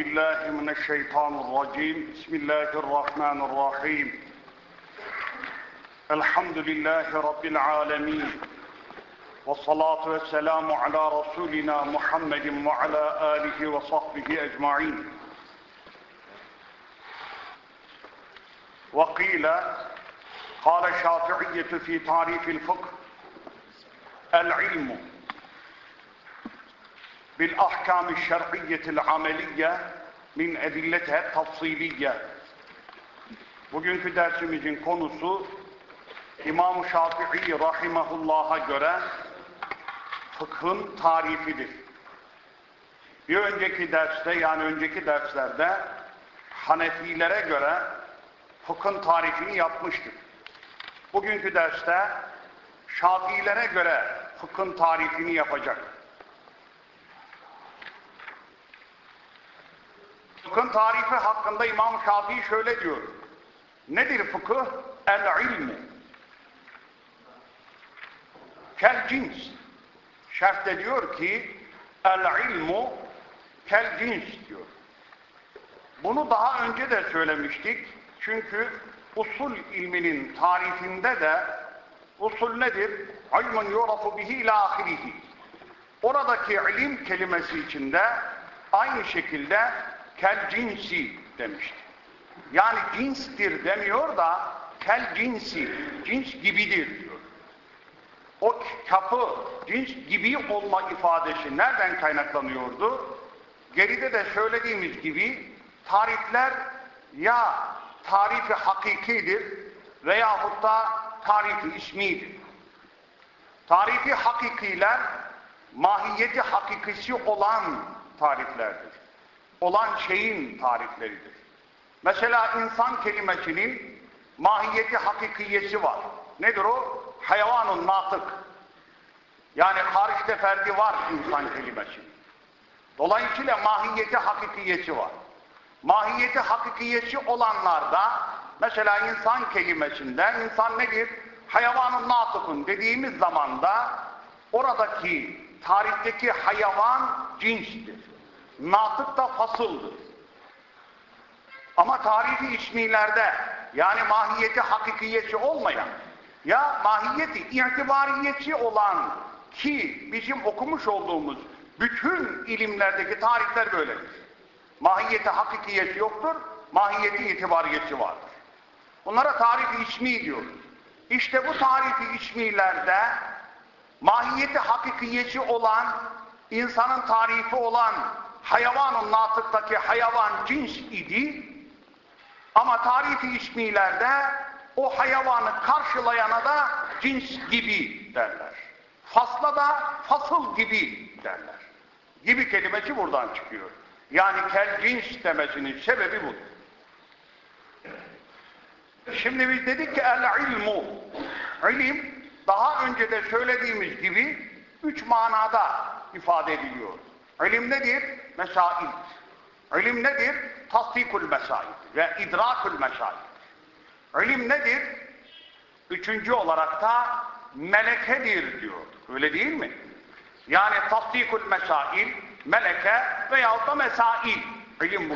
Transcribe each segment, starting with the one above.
بالله من الشيطان الرجيم. بسم الله الرحمن الرحيم. الحمد لله رب العالمين. والصلاة والسلام على رسولنا محمد وعلى آله وصحبه أجمعين. وقيل قال الشافعية في تعريف الفقه العلم بالأحكام الشرعية العملية min edilletehe tafsiliye. Bugünkü dersimizin konusu İmam-ı Şafii rahimahullah'a göre fıkhın tarifidir. Bir önceki derste yani önceki derslerde Hanefilere göre fıkhın tarifini yapmıştık. Bugünkü derste Şafiilere göre fıkhın tarifini yapacak. Fıkhın tarifi hakkında İmam Şafii şöyle diyor. Nedir fıkıh? El ilmi. Kel cins. Şerhte diyor ki el ilmu kel cins diyor. Bunu daha önce de söylemiştik. Çünkü usul ilminin tarifinde de usul nedir? İlmun yurafu bihi ila ahirihi. Oradaki ilim kelimesi içinde aynı şekilde kel cinsi demişti. Yani cinstir demiyor da kel cinsi, cins gibidir diyor. O kapı cins gibi olma ifadesi nereden kaynaklanıyordu? Geride de söylediğimiz gibi tarifler ya tarifi hakikidir veyahut da tarifi ismidir. Tarifi hakikiler mahiyeti hakikisi olan tariflerdir olan şeyin tarifleridir. Mesela insan kelimesinin mahiyeti hakikiyesi var. Nedir o? Hayvanun natık. Yani hariçte ferdi var insan kelimesinin. Dolayısıyla mahiyeti hakikiyesi var. Mahiyeti hakikiyesi olanlarda mesela insan kelimesinde insan nedir? Hayvanun natıkun dediğimiz zamanda oradaki tarifteki hayvan cinstir. Natık da fasıldır. Ama tarifi ismilerde yani mahiyeti hakikiyeti olmayan ya mahiyeti itibariyeti olan ki bizim okumuş olduğumuz bütün ilimlerdeki tarifler böyledir. Mahiyeti hakikiyeti yoktur, mahiyeti itibariyeti vardır. Bunlara tarifi ismi diyoruz. İşte bu tarifi ismilerde mahiyeti hakikiyeti olan, insanın tarifi olan hayvanın natıktaki hayvan cins idi ama tarifi ismilerde o hayvanı karşılayana da cins gibi derler. Fasla da fasıl gibi derler. Gibi kelimesi buradan çıkıyor. Yani kel cins demesinin sebebi budur. Şimdi biz dedik ki el ilmu. İlim daha önce de söylediğimiz gibi üç manada ifade ediliyor. İlim nedir? Mesail. İlim nedir? Tasdikul mesail ve idrakul mesail. İlim nedir? Üçüncü olarak da melekedir diyor. Öyle değil mi? Yani tasdikul mesail, meleke veyahut da mesail. İlim bu.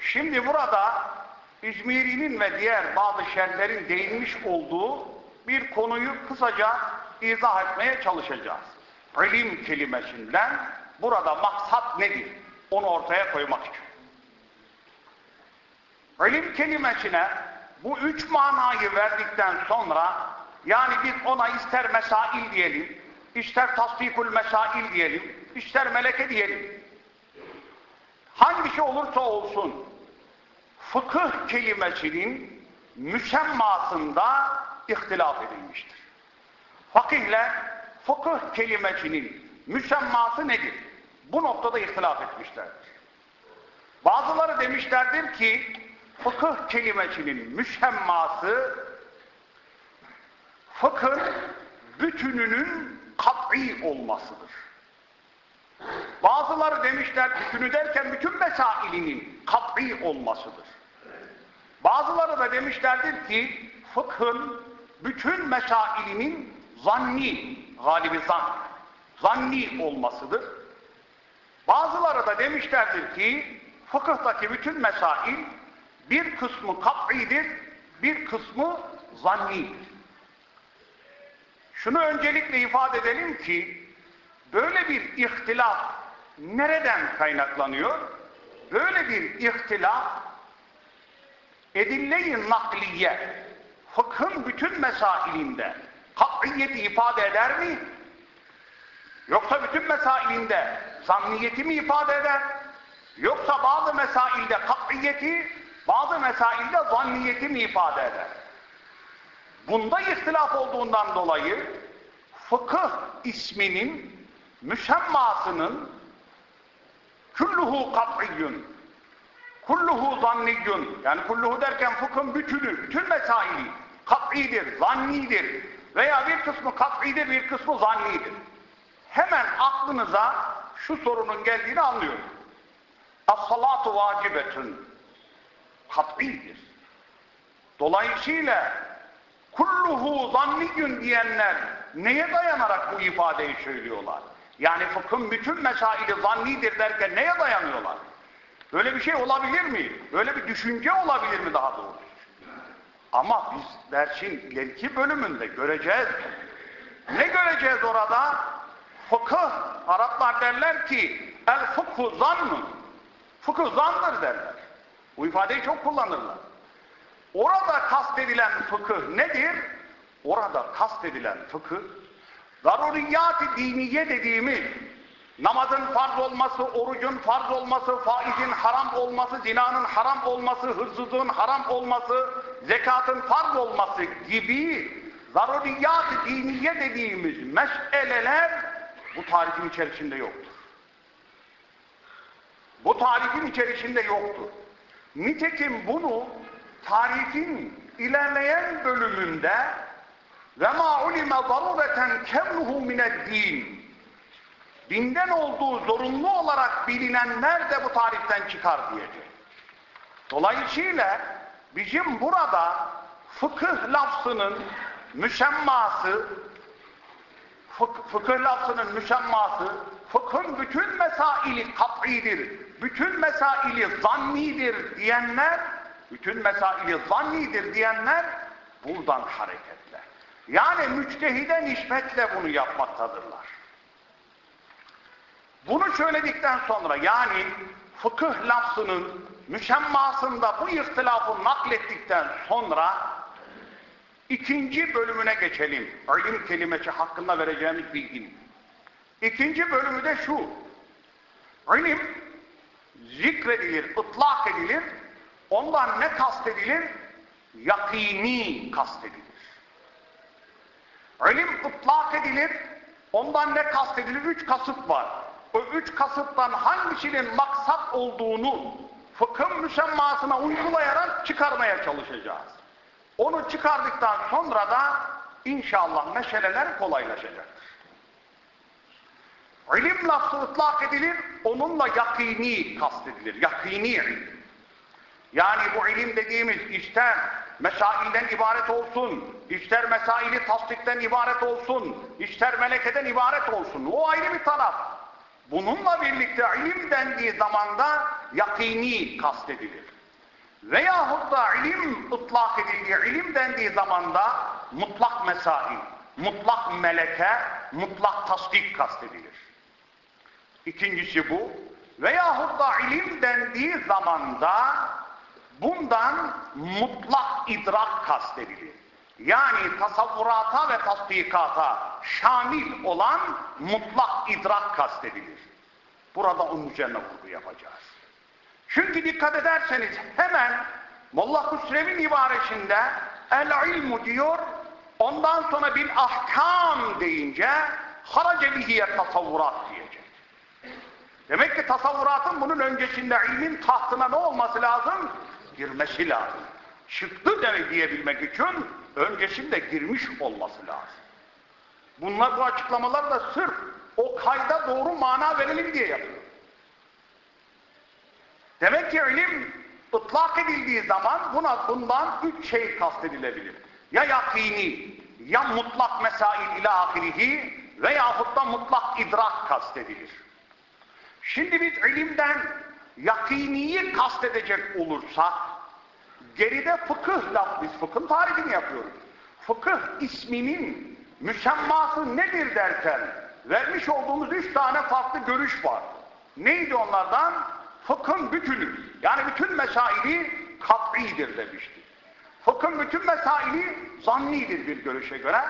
Şimdi burada İzmiri'nin ve diğer bazı şerlerin değinmiş olduğu bir konuyu kısaca izah etmeye çalışacağız. İlim kelimesinden burada maksat nedir? Onu ortaya koymak için. İlim kelimesine bu üç manayı verdikten sonra yani biz ona ister mesail diyelim, ister tasdikul mesail diyelim, ister meleke diyelim. Hangisi olursa olsun fıkıh kelimesinin müsemmasında ihtilaf edilmiştir. Fakihler fıkıh kelimesinin müsemması nedir? Bu noktada ihtilaf etmişlerdir. Bazıları demişlerdir ki fıkıh kelimesinin müsemması fıkhın bütününün kat'i olmasıdır. Bazıları demişler bütünü derken bütün mesailinin kat'i olmasıdır. Bazıları da demişlerdir ki fıkhın bütün mesailinin zanni, galibi zan, zanni olmasıdır. Bazıları da demişlerdir ki fıkıhtaki bütün mesail bir kısmı kat'idir, bir kısmı zannidir. Şunu öncelikle ifade edelim ki böyle bir ihtilaf nereden kaynaklanıyor? Böyle bir ihtilaf edille-i nakliye fıkhın bütün mesailinde kat'iyeti ifade eder mi? Yoksa bütün mesailinde zanniyeti mi ifade eder? Yoksa bazı mesailde kat'iyeti, bazı mesailde zanniyeti mi ifade eder? Bunda ihtilaf olduğundan dolayı fıkıh isminin müsemmasının kulluhu kat'iyyun kulluhu zanniyyun yani kulluhu derken fıkhın bütünü, bütün mesaili kat'idir, zannidir veya bir kısmı kat'idir, bir kısmı zannidir. Hemen aklınıza şu sorunun geldiğini anlıyorum. As-salatu vacibetun kat'idir. Dolayısıyla kulluhu zanniyyun diyenler neye dayanarak bu ifadeyi söylüyorlar? Yani fıkhın bütün mesaili zannidir derken neye dayanıyorlar? Böyle bir şey olabilir mi? Böyle bir düşünce olabilir mi daha doğrusu? Ama biz dersin ileriki bölümünde göreceğiz. Ne göreceğiz orada? Fıkıh, Araplar derler ki el fıkhu zannun. Fıkıh zandır derler. Bu ifadeyi çok kullanırlar. Orada kastedilen fıkıh nedir? Orada kastedilen fıkıh zaruriyat-ı diniye dediğimiz namazın farz olması, orucun farz olması, faizin haram olması, zinanın haram olması, hırsızlığın haram olması, zekatın farz olması gibi zaruriyat-ı diniye dediğimiz meseleler bu tarifin içerisinde yoktur. Bu tarifin içerisinde yoktur. Nitekim bunu tarifin ilerleyen bölümünde ve ma ulime zarureten kevnuhu mined-din dinden olduğu zorunlu olarak bilinenler de bu tariften çıkar diyecek. Dolayısıyla bizim burada fıkıh lafzının müsemması fık fıkıh lafzının müsemması fıkhın bütün mesaili kat'idir, bütün mesaili zannidir diyenler bütün mesaili zannidir diyenler buradan hareketle. Yani müçtehide nispetle bunu yapmaktadırlar. Bunu söyledikten sonra yani fıkıh lafzının müşemmasında bu ihtilafı naklettikten sonra ikinci bölümüne geçelim. İlim kelimesi hakkında vereceğimiz bilginin. İkinci bölümü de şu. İlim zikredilir, ıtlak edilir. Ondan ne kastedilir? Yakini kastedilir. İlim ıtlak edilir. Ondan ne kastedilir? Üç kasıt var o üç kasıttan hangisinin maksat olduğunu fıkhın müsemmasına uygulayarak çıkarmaya çalışacağız. Onu çıkardıktan sonra da inşallah meşeleler kolaylaşacaktır. İlim lafzı ıtlak edilir, onunla yakini kastedilir. Yakini. Yani bu ilim dediğimiz ister mesailden ibaret olsun, ister mesaili tasdikten ibaret olsun, ister melekeden ibaret olsun. O ayrı bir taraf. Bununla birlikte ilim dendiği zamanda yakini kastedilir. Veyahut da ilim ıtlak edildiği, ilim dendiği zamanda mutlak mesail, mutlak meleke, mutlak tasdik kastedilir. İkincisi bu. Veyahut da ilim dendiği zamanda bundan mutlak idrak kastedilir. Yani tasavvurata ve tasdikata şamil olan mutlak idrak kastedilir. Burada onun üzerine vurgu yapacağız. Çünkü dikkat ederseniz hemen Molla Hüsrev'in ibaresinde el ilmu diyor ondan sonra bir ahkam deyince harace bihiye tasavvurat diyecek. Demek ki tasavvuratın bunun öncesinde ilmin tahtına ne olması lazım? Girmesi lazım. Çıktı demek diyebilmek için öncesinde girmiş olması lazım. Bunlar bu açıklamalar da sırf o kayda doğru mana verelim diye yapıyor. Demek ki ilim ıtlak edildiği zaman buna bundan üç şey kastedilebilir. Ya yakini, ya mutlak mesail ila ahirihi veyahut da mutlak idrak kastedilir. Şimdi biz ilimden yakiniyi kastedecek olursak geride fıkıh laf biz fıkhın tarifini yapıyoruz. Fıkıh isminin müsemması nedir derken vermiş olduğumuz üç tane farklı görüş var. Neydi onlardan? Fıkhın bütünü. Yani bütün mesaili kat'idir demişti. Fıkhın bütün mesaili zannidir bir görüşe göre.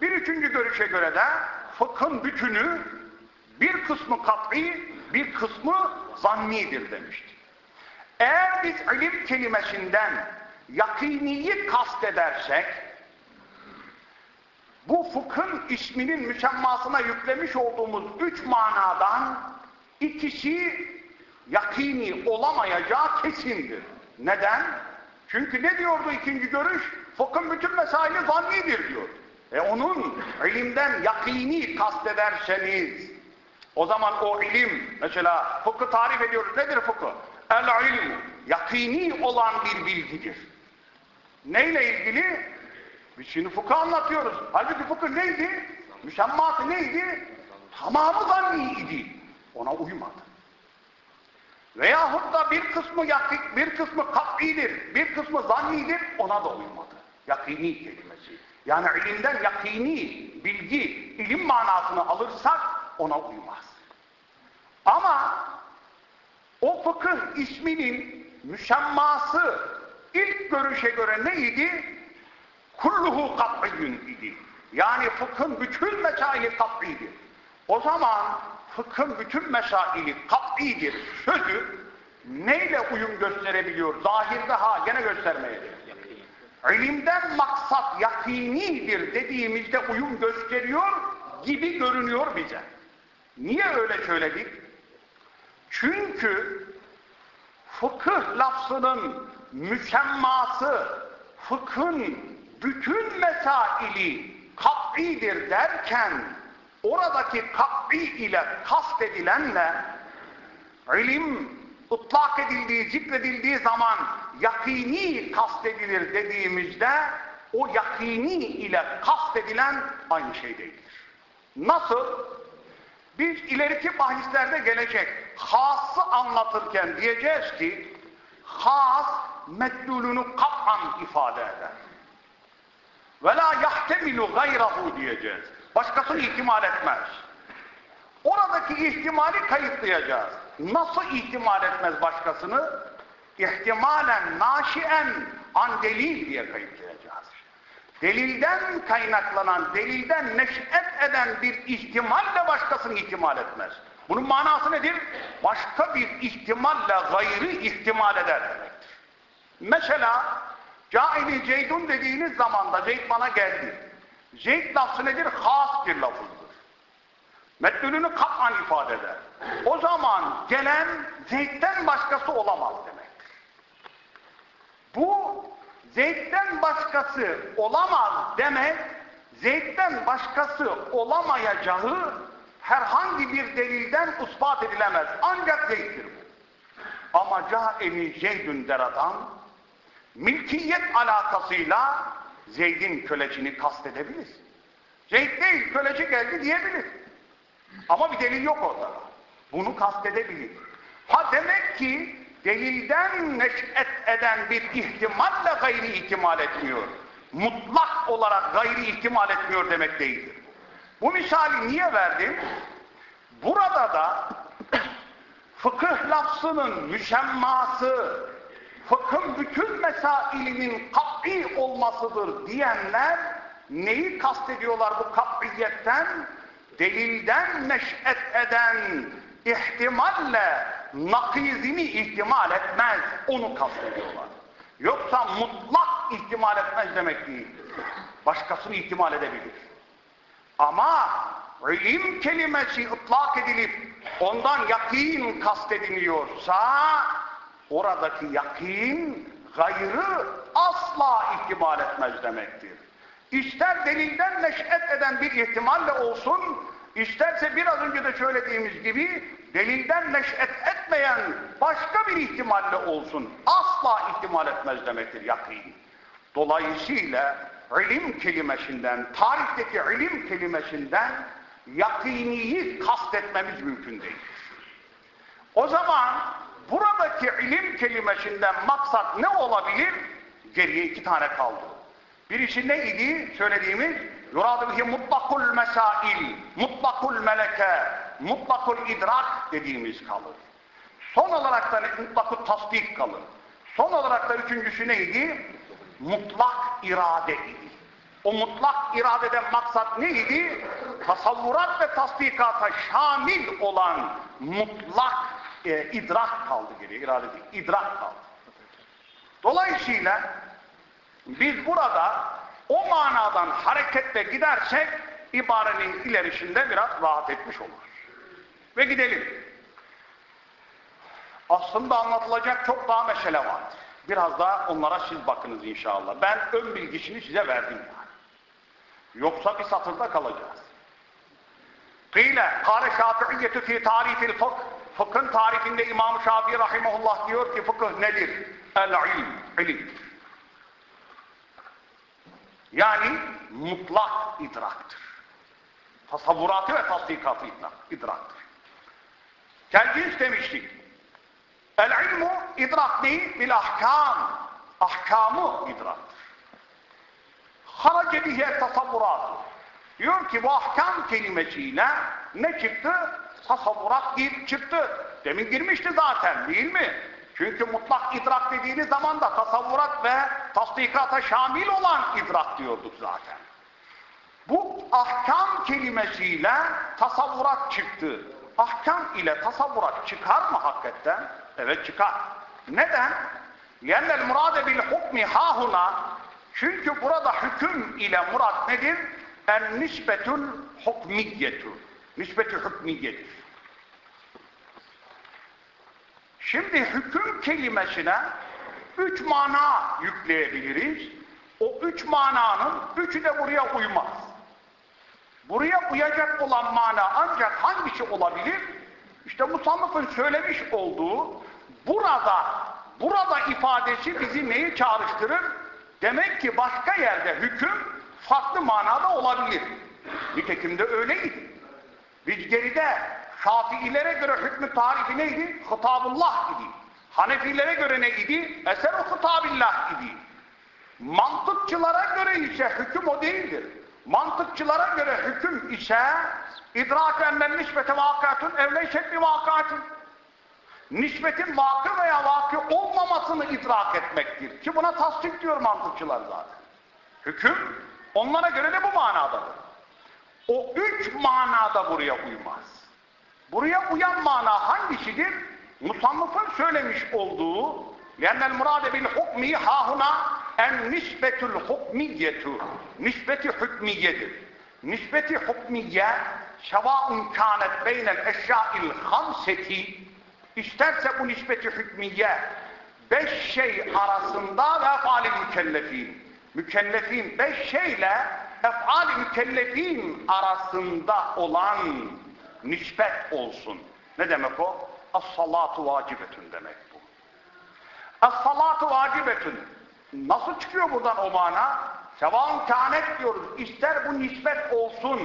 Bir üçüncü görüşe göre de fıkhın bütünü bir kısmı kat'i, bir kısmı zannidir demişti. Eğer biz ilim kelimesinden yakiniyi kastedersek, bu fıkhın isminin müsemmasına yüklemiş olduğumuz üç manadan ikisi yakini olamayacağı kesindir. Neden? Çünkü ne diyordu ikinci görüş? Fıkhın bütün mesaili zannidir diyor. E onun ilimden yakini kastederseniz o zaman o ilim mesela fıkhı tarif ediyoruz. Nedir fıkhı? El ilmu yakini olan bir bilgidir. Neyle ilgili? Biz şimdi fıkıh anlatıyoruz. Halbuki fıkıh neydi? Müsemması neydi? Tamamı zanni idi. Ona uymadı. Veyahut da bir kısmı yakik, bir kısmı kat'idir, bir kısmı zannidir, ona da uymadı. Yakini kelimesi. Yani ilimden yakini bilgi, ilim manasını alırsak ona uymaz. Ama o fıkıh isminin müsemması ilk görüşe göre neydi? Kulluhu kat'iyyün idi. Yani fıkhın bütün mesaili kat'idir. O zaman fıkhın bütün mesaili kat'idir sözü neyle uyum gösterebiliyor? Zahirde ha gene göstermeye. İlimden maksat yakinidir dediğimizde uyum gösteriyor gibi görünüyor bize. Niye öyle söyledik? Çünkü fıkıh lafzının müsemması fıkhın bütün mesaili kat'idir derken oradaki kat'i ile kastedilenle ilim ıtlak edildiği, zikredildiği zaman yakini kastedilir dediğimizde o yakini ile kastedilen aynı şey değildir. Nasıl? Biz ileriki bahislerde gelecek hası anlatırken diyeceğiz ki has meddulunu kat'an ifade eder. Ve la yahtemilu gayrahu diyeceğiz. Başkasını ihtimal etmez. Oradaki ihtimali kayıtlayacağız. Nasıl ihtimal etmez başkasını? İhtimalen naşien an delil diye kayıtlayacağız. Delilden kaynaklanan, delilden neş'et eden bir ihtimalle başkasını ihtimal etmez. Bunun manası nedir? Başka bir ihtimalle gayrı ihtimal eder demektir. Mesela Caili Ceydun dediğiniz zamanda Zeyd bana geldi. Zeyd lafzı nedir? Has bir lafızdır. Meddülünü kat'an ifade eder. O zaman gelen Zeyd'den başkası olamaz demektir. Bu Zeyd'den başkası olamaz demek, Zeyd'den başkası olamayacağı herhangi bir delilden ispat edilemez. Ancak Zeyd'dir bu. Ama ca'eni Zeydün deradan milkiyet alakasıyla Zeyd'in kölecini kastedebilir. Zeyd değil, köleci geldi diyebilir. Ama bir delil yok orada. Bunu kastedebilir. Ha demek ki delilden neş'et eden bir ihtimalle gayri ihtimal etmiyor. Mutlak olarak gayri ihtimal etmiyor demek değildir. Bu misali niye verdim? Burada da fıkıh lafzının müşemması, fıkhın bütün mesailinin kat'i olmasıdır diyenler neyi kastediyorlar bu kat'iyetten? Delilden neş'et eden ihtimalle nakizini ihtimal etmez. Onu kastediyorlar. Yoksa mutlak ihtimal etmez demek değildir. Başkasını ihtimal edebilir. Ama ilim kelimesi ıtlak edilip ondan yakin kastediliyorsa oradaki yakin gayrı asla ihtimal etmez demektir. İster delilden neş'et eden bir ihtimalle olsun, isterse biraz önce de söylediğimiz gibi delilden neş'et etmeyen başka bir ihtimalle olsun, asla ihtimal etmez demektir yakin. Dolayısıyla ilim kelimesinden, tarihteki ilim kelimesinden yakiniyi kastetmemiz mümkün değildir. O zaman buradaki ilim kelimesinden maksat ne olabilir? Geriye iki tane kaldı. Birisi neydi? Söylediğimiz yuradu bihi mutlakul mesail, mutlakul meleke, mutlakul idrak dediğimiz kalır. Son olarak da mutlakul tasdik kalır. Son olarak da üçüncüsü neydi? Mutlak irade idi. O mutlak iradeden maksat neydi? Tasavvurat ve tasdikata şamil olan mutlak e, idrak kaldı geriye. İrade değil, idrak kaldı. Dolayısıyla biz burada o manadan hareketle gidersek ibarenin ilerisinde biraz rahat etmiş oluruz. Ve gidelim. Aslında anlatılacak çok daha mesele vardır. Biraz daha onlara siz bakınız inşallah. Ben ön bilgisini size verdim yani. Yoksa bir satırda kalacağız. Kıyle, kâle şafi'iyyetü fî tarifil fıkh. Fıkhın tarifinde İmam-ı Şafii rahimahullah diyor ki fıkıh nedir? El-ilm, ilim. Yani mutlak idraktır. Tasavvuratı ve tasdikatı idraktır. Kelcins demiştik. El-ilmu idrak değil, bil ahkam. Ahkamı idraktır. Harace bihe tasavvuratı. Diyor ki bu ahkam kelimesiyle ne çıktı? Tasavvurat çıktı. Demin girmişti zaten değil mi? Çünkü mutlak idrak dediğiniz zaman da tasavvurat ve tasdikata şamil olan idrak diyorduk zaten. Bu ahkam kelimesiyle tasavvurat çıktı. Ahkam ile tasavvurat çıkar mı hakikaten? Evet çıkar. Neden? لَنَّ الْمُرَادَ بِالْحُكْمِ هَاهُنَا Çünkü burada hüküm ile murat nedir? En nisbetül hukmiyyetu. Nisbetü hükmiyyedir. Şimdi hüküm kelimesine üç mana yükleyebiliriz. O üç mananın üçü de buraya uymaz. Buraya uyacak olan mana ancak hangisi olabilir? İşte Musannıf'ın söylemiş olduğu burada, burada ifadesi bizi neyi çağrıştırır? Demek ki başka yerde hüküm farklı manada olabilir. Nitekim de öyleydi. Biz geride Şafiilere göre hükmü tarifi neydi? Hıtabullah idi. Hanefilere göre ne idi? Eser-i hıtabillah idi. Mantıkçılara göre ise hüküm o değildir. Mantıkçılara göre hüküm ise idrak enden nispete vakatun evleyşet bir vakatun. Nispetin vakı veya vakı olmamasını idrak etmektir. Ki buna tasdik diyor mantıkçılar zaten. Hüküm onlara göre de bu manadadır. O üç manada buraya uymaz. Buraya uyan mana hangisidir? Musannıfın söylemiş olduğu لَنَّ الْمُرَادَ بِالْحُكْمِ هَاهُنَا en nisbetül hukmiyetu nisbeti hükmiyedir. Nisbeti hukmiye şevaun kânet beynel eşyâil hamseti isterse bu nisbeti hükmiye beş şey arasında ve efali mükellefin mükellefin beş şeyle efali mükellefin arasında olan nispet olsun. Ne demek o? As-salatu vacibetün demek bu. As-salatu vacibetün. Nasıl çıkıyor buradan o mana? Sevan kânet diyoruz. İster bu nispet olsun.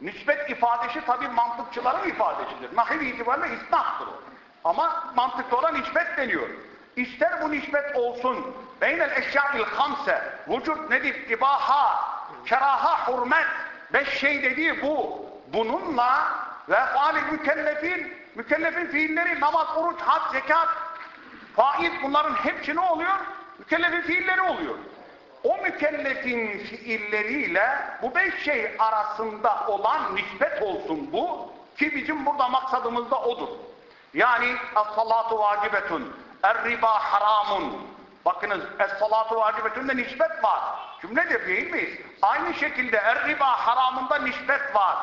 Nispet ifadesi tabi mantıkçıların ifadesidir. Nahiv itibariyle isnahtır o. Ama mantıkta olan nispet deniyor. İster bu nispet olsun. Beynel eşya'il hamse. Vücut nedir? İbaha, keraha, hurmet. Beş şey dediği bu. Bununla ve falil mükellefin, mükellefin fiilleri namaz, oruç, had, zekat, faiz bunların hepsi ne oluyor? Mükellefin fiilleri oluyor. O mükellefin fiilleriyle bu beş şey arasında olan nispet olsun bu ki bizim burada maksadımız da odur. Yani es-salatu vacibetun, er-riba haramun. Bakınız es-salatu vacibetun de nispet var. Cümledir değil mi? Aynı şekilde er-riba haramında nispet var.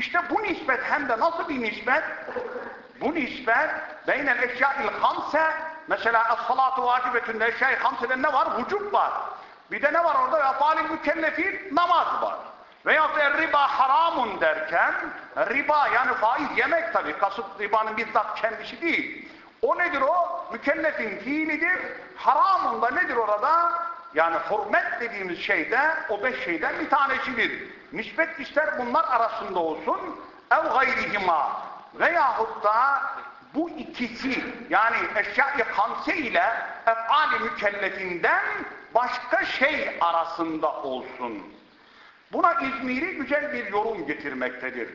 İşte bu nispet hem de nasıl bir nispet? Bu nispet beynel eşya'il hamse mesela es-salatu vacibetünde eşya'il hamsede ne var? Vücub var. Bir de ne var orada? Efalil mükellefin namaz var. Veyahut da riba haramun derken riba yani faiz yemek tabi. Kasıt ribanın bizzat kendisi değil. O nedir o? Mükellefin fiilidir. Haramun da nedir orada? Yani hürmet dediğimiz şeyde o beş şeyden bir tanesidir. Nispet ister bunlar arasında olsun ev gayrihima veyahut da bu ikisi yani eşya-i hamse ile ef'al-i mükellefinden başka şey arasında olsun. Buna İzmiri güzel bir yorum getirmektedir.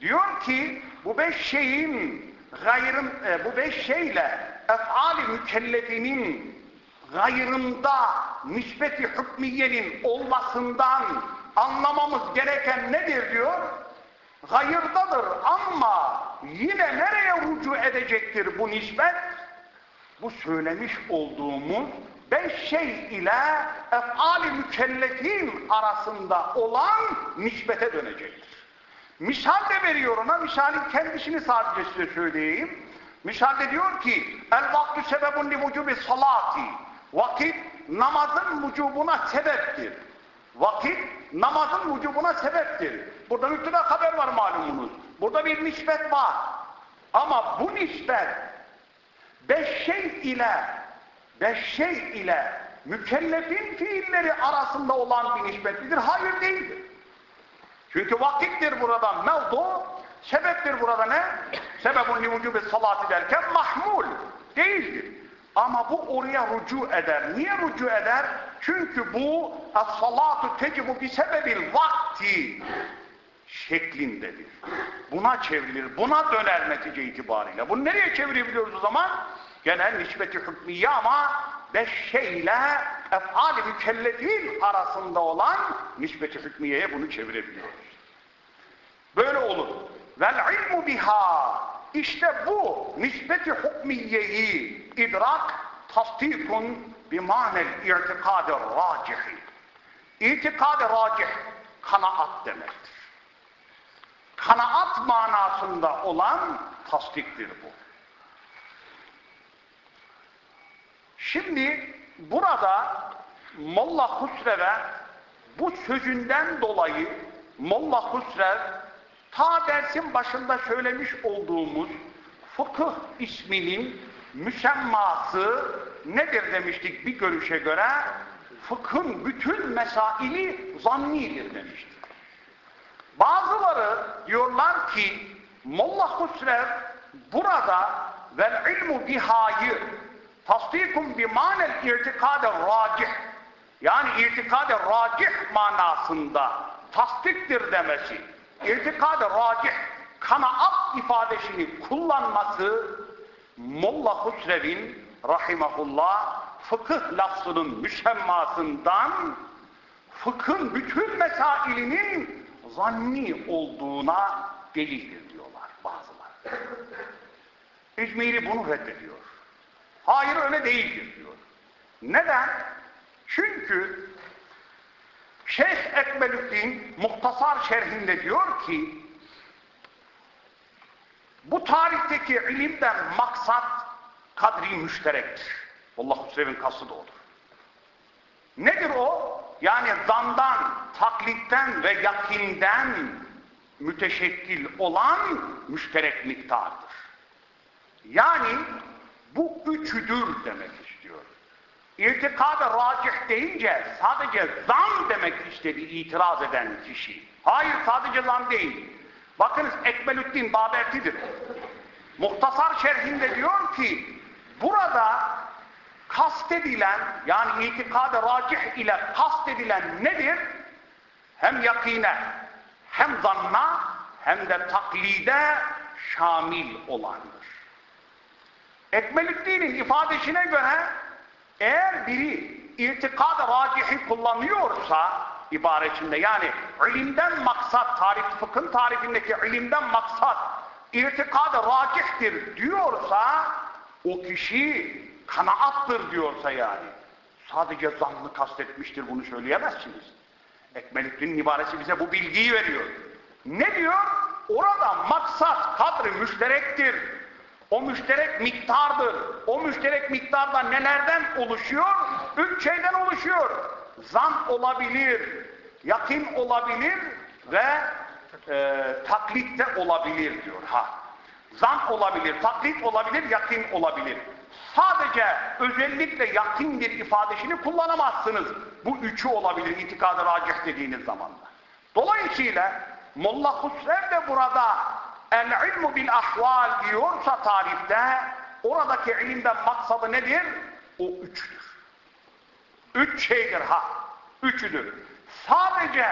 Diyor ki bu beş şeyin gayrın, e, bu beş şeyle ef'al-i mükellefinin gayrında nispeti hükmiyenin olmasından anlamamız gereken nedir diyor? Gayırdadır ama yine nereye rücu edecektir bu nispet? Bu söylemiş olduğumuz beş şey ile ef'al-i mükellefin arasında olan nispete dönecektir. Misal de veriyor ona, misalin kendisini sadece size söyleyeyim. Misalde diyor ki, el vaktu sebebun li vücubi salati. Vakit namazın vücubuna sebeptir. Vakit namazın vücubuna sebeptir. Burada müpteda haber var malumunuz. Burada bir nispet var. Ama bu nispet beş şey ile beş şey ile mükellefin fiilleri arasında olan bir nispetlidir. Hayır değildir. Çünkü vakittir burada mevdu, sebeptir burada ne? Sebebun li vücubi salati derken mahmul değildir. Ama bu oraya rücu eder. Niye rücu eder? Çünkü bu as-salatu tecibu bi sebebil vakti şeklindedir. Buna çevrilir, buna döner netice itibariyle. Bunu nereye çevirebiliyoruz o zaman? Gene nispeti hükmiye ama beş şeyle ef'al-i mükellefin arasında olan nispeti hükmiyeye bunu çevirebiliyoruz. Böyle olur. Vel ilmu biha işte bu nispeti hukmiyeyi idrak tasdikun bimanel i'tikad-ı racihi. İtikad-ı racih kanaat demektir. Kanaat manasında olan tasdiktir bu. Şimdi burada Molla Husrev'e bu sözünden dolayı Molla Husrev ta dersin başında söylemiş olduğumuz fıkıh isminin müsemması nedir demiştik bir görüşe göre fıkhın bütün mesaili zannidir demiştik. Bazıları diyorlar ki Molla Husrev burada vel ilmu bihayı tasdikum bi manel irtikad racih yani irtikad racih manasında tasdiktir demesi irtikad racih kanaat ifadesini kullanması Molla Husrev'in rahimahullah fıkıh lafzının müsemmasından fıkhın bütün mesailinin zanni olduğuna delildir diyorlar bazıları. İzmiri bunu reddediyor. Hayır öyle değildir diyor. Neden? Çünkü Şeyh Ekmelüddin muhtasar şerhinde diyor ki bu tarihteki ilimden maksat kadri müşterektir. Allah Hüsrev'in kastı da odur. Nedir o? Yani zandan, taklitten ve yakinden müteşekkil olan müşterek miktardır. Yani bu üçüdür demek istiyor. İrtikad-ı racih deyince sadece zan demek istedi itiraz eden kişi. Hayır sadece zan değil. Bakınız Ekmelüddin Baberti'dir. Muhtasar şerhinde diyor ki burada kastedilen yani itikad-ı racih ile kastedilen nedir? Hem yakine hem zanna hem de taklide şamil olandır. Ekmelüddin'in ifadesine göre eğer biri irtikad-ı racihi kullanıyorsa ibaresinde yani ilimden maksat, tarif, fıkhın tarifindeki ilimden maksat irtikad-ı racihtir diyorsa o kişi kanaattır diyorsa yani sadece zannı kastetmiştir bunu söyleyemezsiniz. Ekmelüddin ibaresi bize bu bilgiyi veriyor. Ne diyor? Orada maksat kadri müşterektir. O müşterek miktardır. O müşterek miktarda nelerden oluşuyor? Üç şeyden oluşuyor. Zan olabilir, yakin olabilir ve e, taklit de olabilir diyor. Ha. Zan olabilir, taklit olabilir, yakin olabilir. Sadece özellikle yakin bir ifadesini kullanamazsınız. Bu üçü olabilir itikad-ı racih dediğiniz zamanda. Dolayısıyla Molla Husrev de burada el ilmu bil ahval diyorsa tarifte oradaki ilimden maksadı nedir? O üçtür. Üç şeydir ha. Üçüdür. Sadece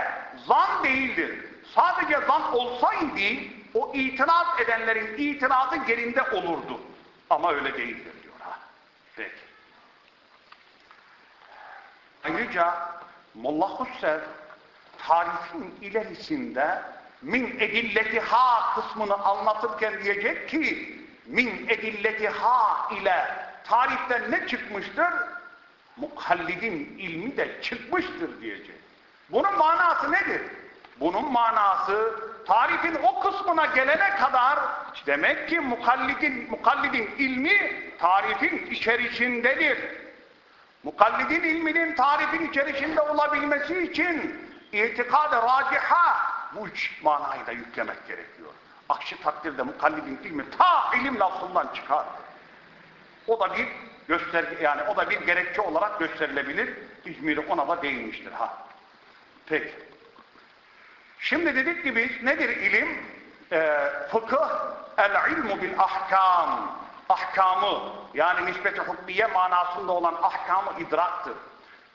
zan değildir. Sadece zan olsaydı o itiraz edenlerin itirazı yerinde olurdu. Ama öyle değildir diyor ha. Peki. Ayrıca Molla Husser tarifin ilerisinde min edilleti ha kısmını anlatırken diyecek ki min edilleti ha ile tariften ne çıkmıştır? Mukallidin ilmi de çıkmıştır diyecek. Bunun manası nedir? Bunun manası tarifin o kısmına gelene kadar demek ki mukallidin, mukallidin ilmi tarifin içerisindedir. Mukallidin ilminin tarifin içerisinde olabilmesi için itikad-ı raciha bu üç manayı da yüklemek gerekiyor. Aksi takdirde mukallidin ilmi ta ilim lafzından çıkar. O da bir gösterge yani o da bir gerekçe olarak gösterilebilir. İzmir'i ona da değinmiştir ha. Peki. Şimdi dedik ki biz nedir ilim? Ee, fıkıh el ilmu bil ahkam. Ahkamı yani nispeti hukmiye manasında olan ahkamı idraktır.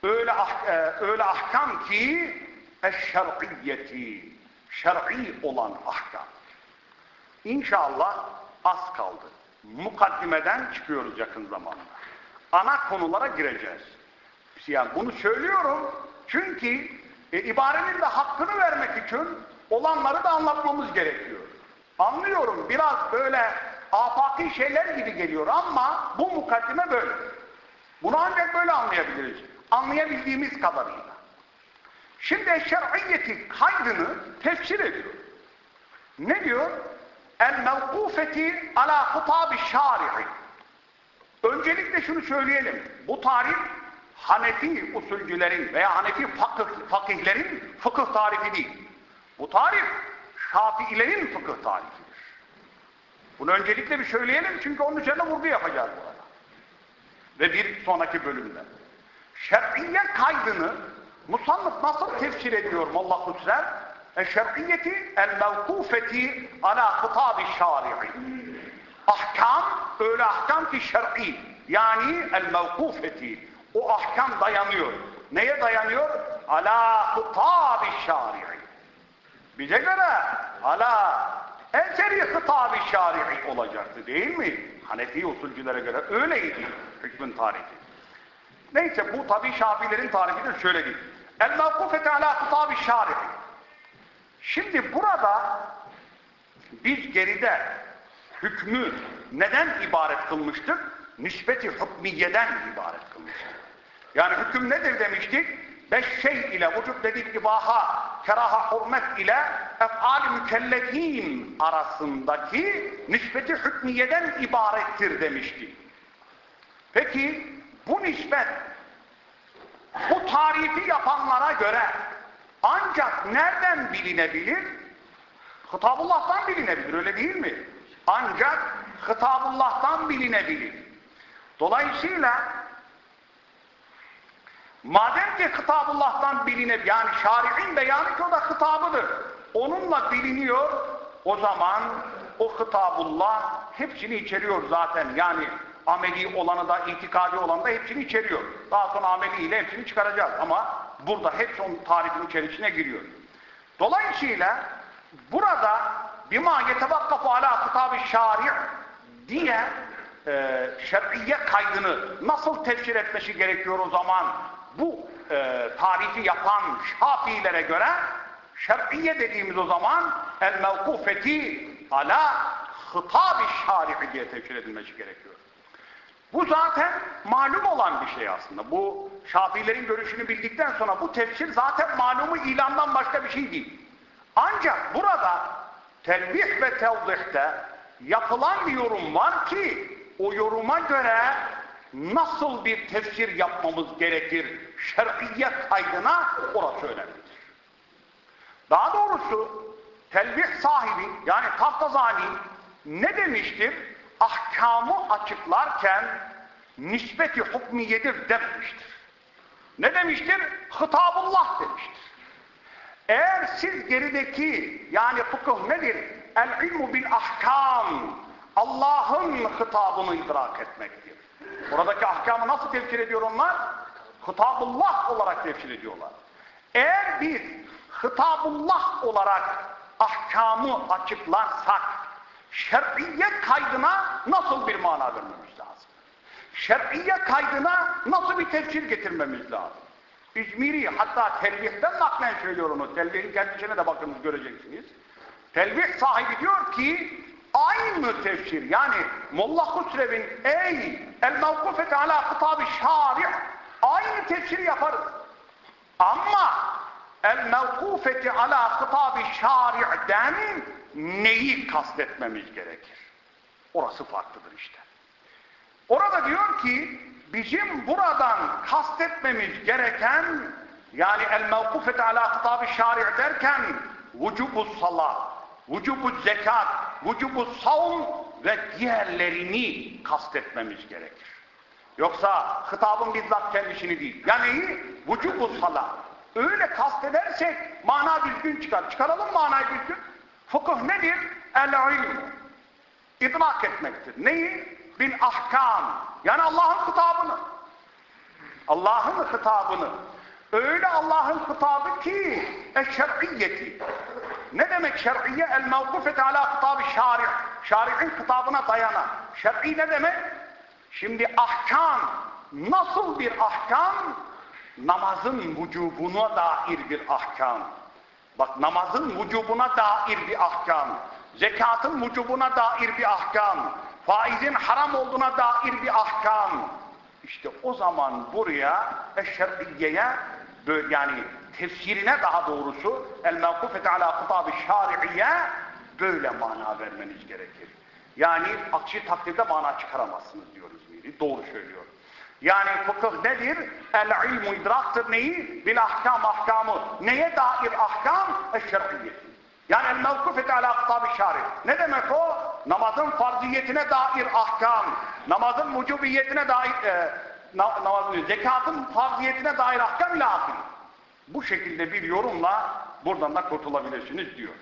Öyle, ah, e, öyle ahkam ki eşşer'iyeti şer'i olan ahkam. İnşallah az kaldı. Mukaddimeden çıkıyoruz yakın zamanda. Ana konulara gireceğiz. Yani bunu söylüyorum çünkü e, ibarenin de hakkını vermek için olanları da anlatmamız gerekiyor. Anlıyorum biraz böyle afaki şeyler gibi geliyor ama bu mukaddime böyle. Bunu ancak böyle anlayabiliriz. Anlayabildiğimiz kadarıyla. Şimdi şer'iyeti kaydını tefsir ediyor. Ne diyor? El mevkufeti ala hitabi şari'i. Öncelikle şunu söyleyelim. Bu tarif Hanefi usulcülerin veya Hanefi fakih, fakihlerin fıkıh tarifi değil. Bu tarif Şafiilerin fıkıh tarifidir. Bunu öncelikle bir söyleyelim çünkü onun üzerine vurgu yapacağız burada. Ve bir sonraki bölümde. Şer'iye kaydını Musannıf nasıl tefsir ediyor Molla Hüsrev? Eşşer'iyeti el-mevkufeti ala hitabi şari'i. Ahkam, öyle ahkam ki şer'i. Yani el-mevkufeti. O ahkam dayanıyor. Neye dayanıyor? Ala hitabi şari'i. Bize göre ala eseri hitabi şari'i olacaktı değil mi? Hanefi usulcülere göre öyleydi hükmün tarihi. Neyse bu tabi Şafilerin tarifidir şöyle değil. El-mevkufete ala kitab-ı şari'i. Şimdi burada biz geride hükmü neden ibaret kılmıştık? Nispeti hükmiyeden ibaret kılmıştık. Yani hüküm nedir demiştik? Beş şey ile vücut dedik ibaha, keraha hürmet ile ef'al mükellefin arasındaki nispeti hükmiyeden ibarettir demiştik. Peki bu nispet bu tarifi yapanlara göre ancak nereden bilinebilir? Hitabullah'tan bilinebilir öyle değil mi? Ancak Hitabullah'tan bilinebilir. Dolayısıyla madem ki Hitabullah'tan bilinebilir yani şari'in beyanı ki o da hitabıdır. Onunla biliniyor o zaman o Hitabullah hepsini içeriyor zaten yani ameli olanı da itikadi olanı da hepsini içeriyor. Daha sonra ameliyle hepsini çıkaracağız ama burada hepsi onun tarifin içerisine giriyor. Dolayısıyla burada bima yetevakkafu ala kitab-ı şari' diye e, şer'iye kaydını nasıl tefsir etmesi gerekiyor o zaman bu e, tarifi yapan şafilere göre şer'iye dediğimiz o zaman el mevkufeti ala hitab-ı şari'i diye tefsir edilmesi gerekiyor. Bu zaten malum olan bir şey aslında. Bu Şafiilerin görüşünü bildikten sonra bu tefsir zaten malumu ilandan başka bir şey değil. Ancak burada telvih ve tevzihte yapılan bir yorum var ki o yoruma göre nasıl bir tefsir yapmamız gerekir şer'iyet kaydına orası önemlidir. Daha doğrusu telvih sahibi yani Tahtazani ne demiştir? Ahkamı açıklarken nispeti hukmiyedir dememiştir. Ne demiştir? Hitabullah demiştir. Eğer siz gerideki yani fıkıh nedir? el ilmu bil ahkam. Allah'ın hitabını idrak etmektir. Buradaki ahkamı nasıl tefsir ediyor onlar? Hitabullah olarak tefsir ediyorlar. Eğer biz hitabullah olarak ahkamı açıklarsak şer'iyye kaydına nasıl bir mana vermemiz lazım? Şer'iyye kaydına nasıl bir tefsir getirmemiz lazım? İzmiri hatta telvihten naklen söylüyor onu. Telvihin kendisine de bakınız göreceksiniz. Telvih sahibi diyor ki aynı tefsir yani Molla Husrev'in ey el mevkufete ala kitabı şari' aynı tefsiri yaparız. Ama el mevkufeti ala kitabı şari'den neyi kastetmemiz gerekir? Orası farklıdır işte. Orada diyor ki bizim buradan kastetmemiz gereken yani el mevkufet ala kitabı şari' derken vücubu salat, vücubu zekat, vücubu savun ve diğerlerini kastetmemiz gerekir. Yoksa hitabın bizzat kendisini değil. Yani vücubu salat. Öyle kastedersek mana düzgün çıkar. Çıkaralım manayı düzgün. Fıkıh nedir? El-ilm. İdrak etmektir. Neyi? Bil ahkam. Yani Allah'ın hitabını. Allah'ın hitabını. Öyle Allah'ın hitabı ki eşşer'iyyeti. Ne demek şer'iyye? El mevkufete ala hitabı şari' Şari'in hitabına dayanan. Şer'i ne demek? Şimdi ahkam. Nasıl bir ahkam? Namazın vücubuna dair bir ahkam. Bak namazın vücubuna dair bir ahkam. Zekatın vücubuna dair bir ahkam. Faizin haram olduğuna dair bir ahkam. İşte o zaman buraya eşşer'iyeye yani tefsirine daha doğrusu el mevkufete ala kitab-ı şari'iye böyle mana vermeniz gerekir. Yani aksi takdirde mana çıkaramazsınız diyoruz. Doğru söylüyor. Yani fıkıh nedir? El ilmu idraktır neyi? Bil ahkam ahkamı. Neye dair ahkam? Eşşer'iyeti. Yani el mevkufete ala kitab-ı şari. Ne demek o? Namazın farziyetine dair ahkam, namazın vücubiyetine dair, e, na, namazın, zekatın farziyetine dair ahkam ahir. Bu şekilde bir yorumla buradan da kurtulabilirsiniz diyor.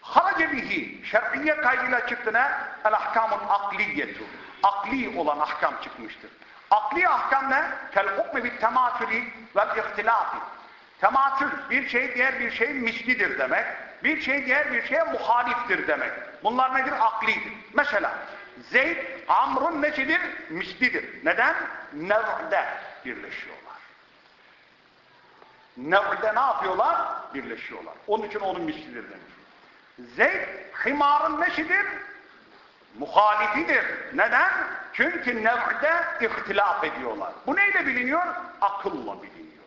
Harace bihi, şer'iyye kaydıyla çıktı ne? El ahkamun akliyetu. Akli olan ahkam çıkmıştır. Akli ahkam ne? Kel hukmi bit tematülü vel ihtilafi. Tematül bir şey diğer bir şeyin mislidir demek. Bir şey diğer bir şeye muhaliftir demek. Bunlar nedir? Aklidir. Mesela Zeyd Amr'un nesidir? Mislidir. Neden? Nev'de birleşiyorlar. Nev'de ne yapıyorlar? Birleşiyorlar. Onun için onun mislidir demiş. Zeyd himarın nesidir? Muhalifidir. Neden? Çünkü nev'de ihtilaf ediyorlar. Bu neyle biliniyor? Akılla biliniyor.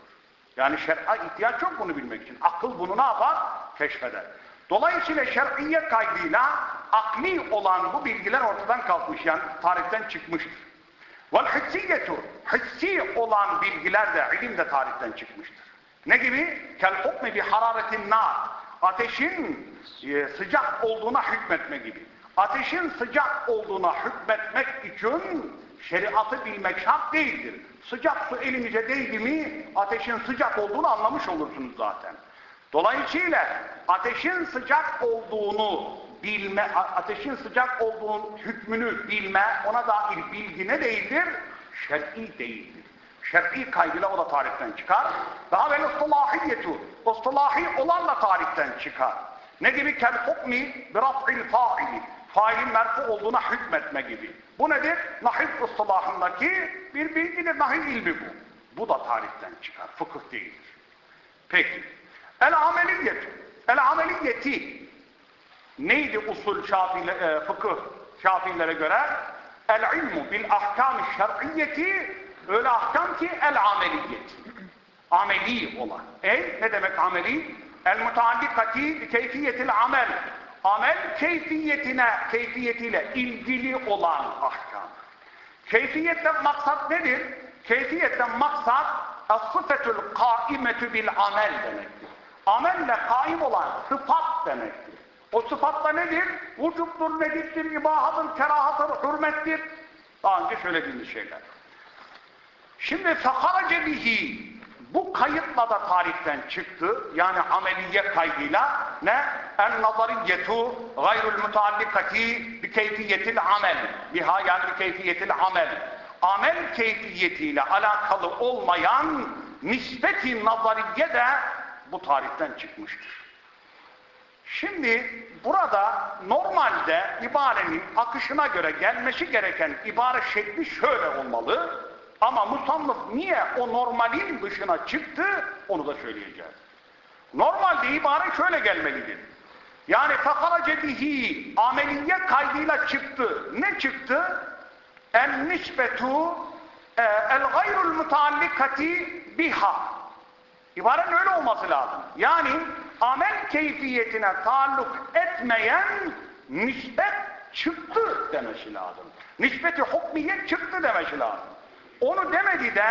Yani şer'a ihtiyaç yok bunu bilmek için. Akıl bunu ne yapar? Keşfeder. Dolayısıyla şer'iyye kaydıyla akli olan bu bilgiler ortadan kalkmış. Yani tarihten çıkmıştır. Vel hissiyetu. Hissi olan bilgiler de, ilim de tarihten çıkmıştır. Ne gibi? Kel hukmi bi hararetin nar. Ateşin e, sıcak olduğuna hükmetme gibi. Ateşin sıcak olduğuna hükmetmek için şeriatı bilmek şart değildir. Sıcak su elinize değdi mi ateşin sıcak olduğunu anlamış olursunuz zaten. Dolayısıyla ateşin sıcak olduğunu bilme, ateşin sıcak olduğunun hükmünü bilme, ona dair bilgi ne değildir? Şer'i değildir. Şer'i kaydıyla o da tarihten çıkar. Daha vel ıstılahiyyetu, ıstilahi olanla tarihten çıkar. Ne gibi? Kel hukmi bi raf'il fa'ili. Failin merfu olduğuna hükmetme gibi. Bu nedir? Nahil ıstılahındaki bir bilgidir. Nahil ilmi bu. Bu da tarihten çıkar. Fıkıh değildir. Peki. El ameliyet. El ameliyeti neydi usul şafile, e, fıkıh şafilere göre? El ilmu bil ahkam şer'iyeti öyle ahkam ki el ameliyet. Ameli olan. Ey ne demek ameli? El mutaallikati bi keyfiyetil amel. Amel keyfiyetine, keyfiyetiyle ilgili olan ahkam. Keyfiyetten maksat nedir? Keyfiyetten maksat as-sıfetül kaimetü bil amel demektir. Amelle kaim olan sıfat demektir. O sıfatla nedir? Vücuttur, nediptir, ibahadır, kerahattır, hürmettir. Daha önce söylediğimiz şeyler. Şimdi fekarace bihi Bu kayıtla da tarihten çıktı. Yani ameliye kaydıyla ne? En nazariyetu gayrul mutallikati bi keyfiyetil amel. Biha yani bi keyfiyetil amel. Amel keyfiyetiyle alakalı olmayan nispeti nazariye de bu tarihten çıkmıştır. Şimdi burada normalde ibarenin akışına göre gelmesi gereken ibare şekli şöyle olmalı. Ama musannıf niye o normalin dışına çıktı onu da söyleyeceğiz. Normalde ibare şöyle gelmelidir. Yani fakarace bihi ameliye kaydıyla çıktı. Ne çıktı? En nisbetu e, el gayrul mutallikati biha. İbarenin öyle olması lazım. Yani amel keyfiyetine taalluk etmeyen nispet çıktı demesi lazım. Nispeti hukmiye çıktı demesi lazım. Onu demedi de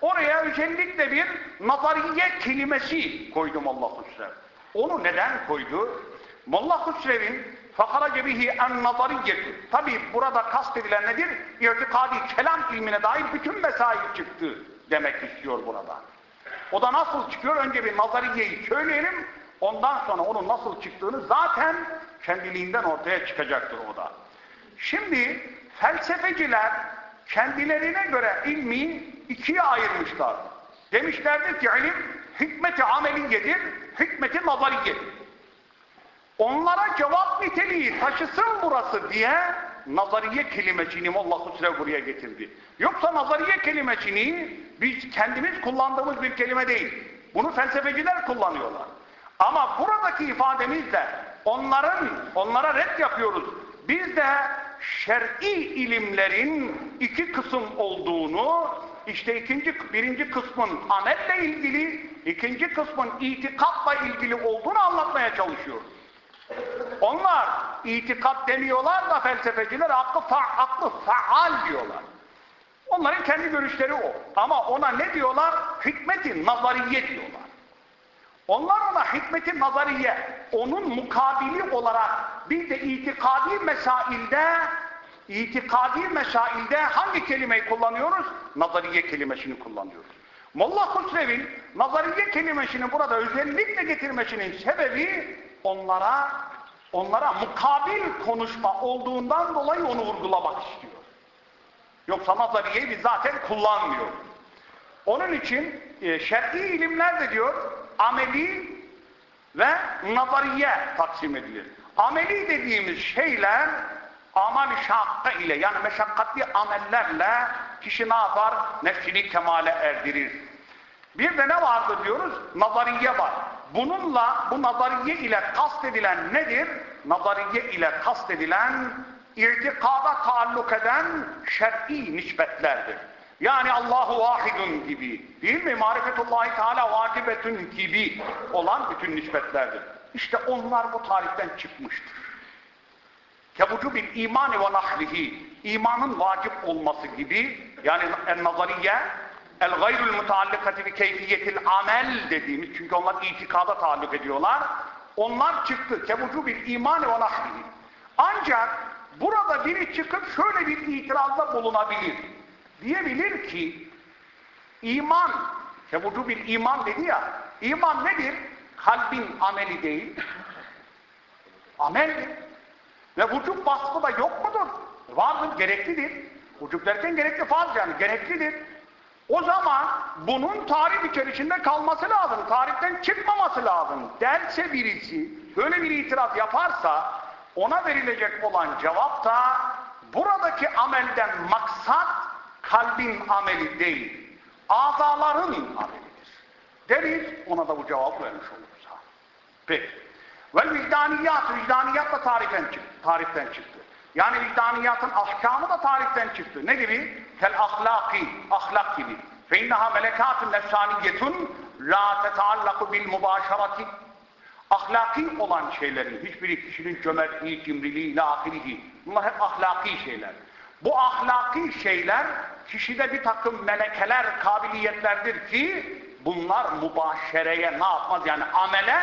oraya özellikle bir nazariye kelimesi koydum Allah Hüsrev. Onu neden koydu? Molla Hüsrev'in fakarace bihi en nazariyeti. Tabi burada kastedilen nedir? İrtikadi kelam ilmine dair bütün mesail çıktı demek istiyor burada. O da nasıl çıkıyor? Önce bir nazariyeyi söyleyelim. Ondan sonra onun nasıl çıktığını zaten kendiliğinden ortaya çıkacaktır o da. Şimdi felsefeciler kendilerine göre ilmi ikiye ayırmışlar. Demişlerdir ki ilim hikmeti ameliyedir, hikmeti nazariyedir. Onlara cevap niteliği taşısın burası diye nazariye kelimesini Molla Hüsrev buraya getirdi. Yoksa nazariye kelimesini biz kendimiz kullandığımız bir kelime değil. Bunu felsefeciler kullanıyorlar. Ama buradaki ifademizle onların, onlara red yapıyoruz. Biz de şer'i ilimlerin iki kısım olduğunu, işte ikinci, birinci kısmın amelle ilgili, ikinci kısmın itikatla ilgili olduğunu anlatmaya çalışıyoruz. Onlar itikat demiyorlar da felsefeciler aklı, fa aklı faal diyorlar. Onların kendi görüşleri o. Ama ona ne diyorlar? Hikmeti nazariye diyorlar. Onlar ona hikmeti nazariye, onun mukabili olarak bir de itikadi mesailde itikadi mesailde hangi kelimeyi kullanıyoruz? Nazariye kelimesini kullanıyoruz. Molla Hüsrev'in nazariye kelimesini burada özellikle getirmesinin sebebi onlara onlara mukabil konuşma olduğundan dolayı onu vurgulamak istiyor. Yoksa nazariyeyi biz zaten kullanmıyoruz. Onun için e, şer'i ilimler de diyor ameli ve nazariye taksim edilir. Ameli dediğimiz şeyler amal şakka ile yani meşakkatli amellerle kişi ne yapar? Nefsini kemale erdirir. Bir de ne vardı diyoruz? Nazariye var. Bununla, bu nazariye ile kastedilen nedir? Nazariye ile kastedilen irtikada taalluk eden şer'i nispetlerdir. Yani Allahu vahidun gibi değil mi? Marifetullahi Teala vacibetün gibi olan bütün nispetlerdir. İşte onlar bu tarihten çıkmıştır. Kebucu bir iman ve nahlihi imanın vacip olması gibi yani en nazariye el gayrul mutaallikati bi keyfiyetil amel dediğimiz çünkü onlar itikada taalluk ediyorlar. Onlar çıktı. Kebucu bir iman ve nahlihi. Ancak burada biri çıkıp şöyle bir itirazda bulunabilir. Diyebilir ki iman, kebucu bir iman dedi ya, iman nedir? Kalbin ameli değil, ameldir. Ve vücut vasfı da yok mudur? Vardır, gereklidir. Vücut derken gerekli farz yani, gereklidir. O zaman bunun tarih içerisinde kalması lazım. Tarihten çıkmaması lazım. Derse birisi böyle bir itiraz yaparsa ona verilecek olan cevap da buradaki amelden maksat kalbin ameli değil. Azaların amelidir. Deriz ona da bu cevabı vermiş oluruz. Ha. Peki. Ve vicdaniyat, vicdaniyat da tarihten çıktı. Tarihten çıktı. Yani vicdaniyatın ahkamı da tarihten çıktı. Ne gibi? Kel ahlaki, ahlak gibi. Fe inneha melekatun nefsaniyetun la tetaallaku bil mübaşarati. Ahlaki olan şeylerin, hiçbiri kişinin cömertliği, cimriliği, ilahirihi. Bunlar hep ahlaki şeyler. Bu ahlaki şeyler kişide bir takım melekeler, kabiliyetlerdir ki bunlar mübaşereye ne yapmaz? Yani amele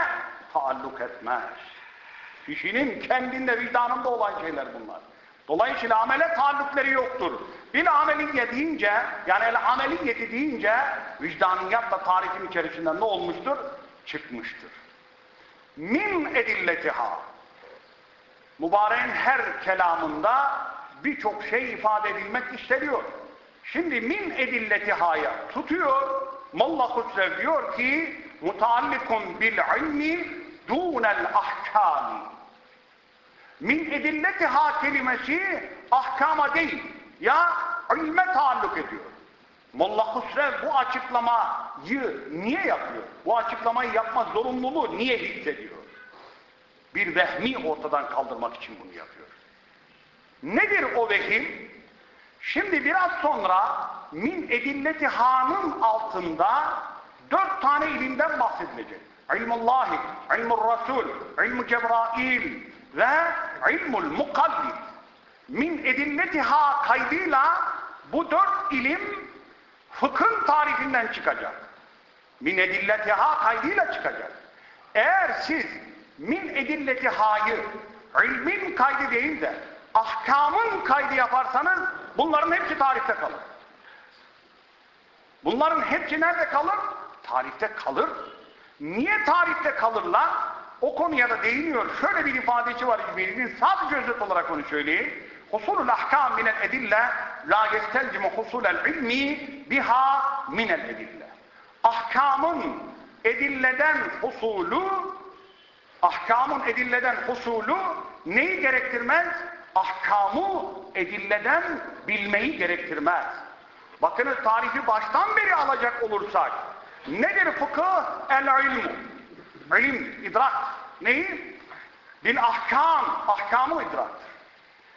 taalluk etmez. Kişinin kendinde, vicdanında olan şeyler bunlar. Dolayısıyla amele taallukları yoktur. Bil ameliye deyince, yani el ameliyeti deyince vicdaniyat da tarifin içerisinden ne olmuştur? Çıkmıştır. Min edilletiha. Mübareğin her kelamında birçok şey ifade edilmek isteniyor. Şimdi min edilletihaya tutuyor. Molla Husrev diyor ki mutallikun bil ilmi dunel ahkami. Min edilletiha kelimesi ahkama değil. Ya ilme taalluk ediyor. Molla Husrev bu açıklamayı niye yapıyor? Bu açıklamayı yapma zorunluluğu niye hissediyor? Bir vehmi ortadan kaldırmak için bunu yapıyor. Nedir o vehim? Şimdi biraz sonra min edilleti hanın altında dört tane ilimden bahsedilecek. İlmullahi, ilmul rasul, ilmu cebrail ve ilmul mukallid. Min edilletiha kaydıyla bu dört ilim fıkhın tarifinden çıkacak. Min edilletiha kaydıyla çıkacak. Eğer siz min edilletihayı ilmin kaydı değil de ahkamın kaydı yaparsanız bunların hepsi tarihte kalır. Bunların hepsi nerede kalır? Tarihte kalır. Niye tarihte kalırlar? O konuya da değiniyor. Şöyle bir ifadesi var İzmir'in. Sadece özet olarak onu söyleyeyim. Husulul ahkam minel edille la yestelcimu husulel ilmi biha minel edille. Ahkamın edilleden husulu ahkamın edilleden husulu neyi gerektirmez? Ahkamı edilleden bilmeyi gerektirmez. Bakınız tarifi baştan beri alacak olursak nedir fıkıh? El ilmu. İlim, idrak. Neyi? Bil ahkam. Ahkamı idraktır.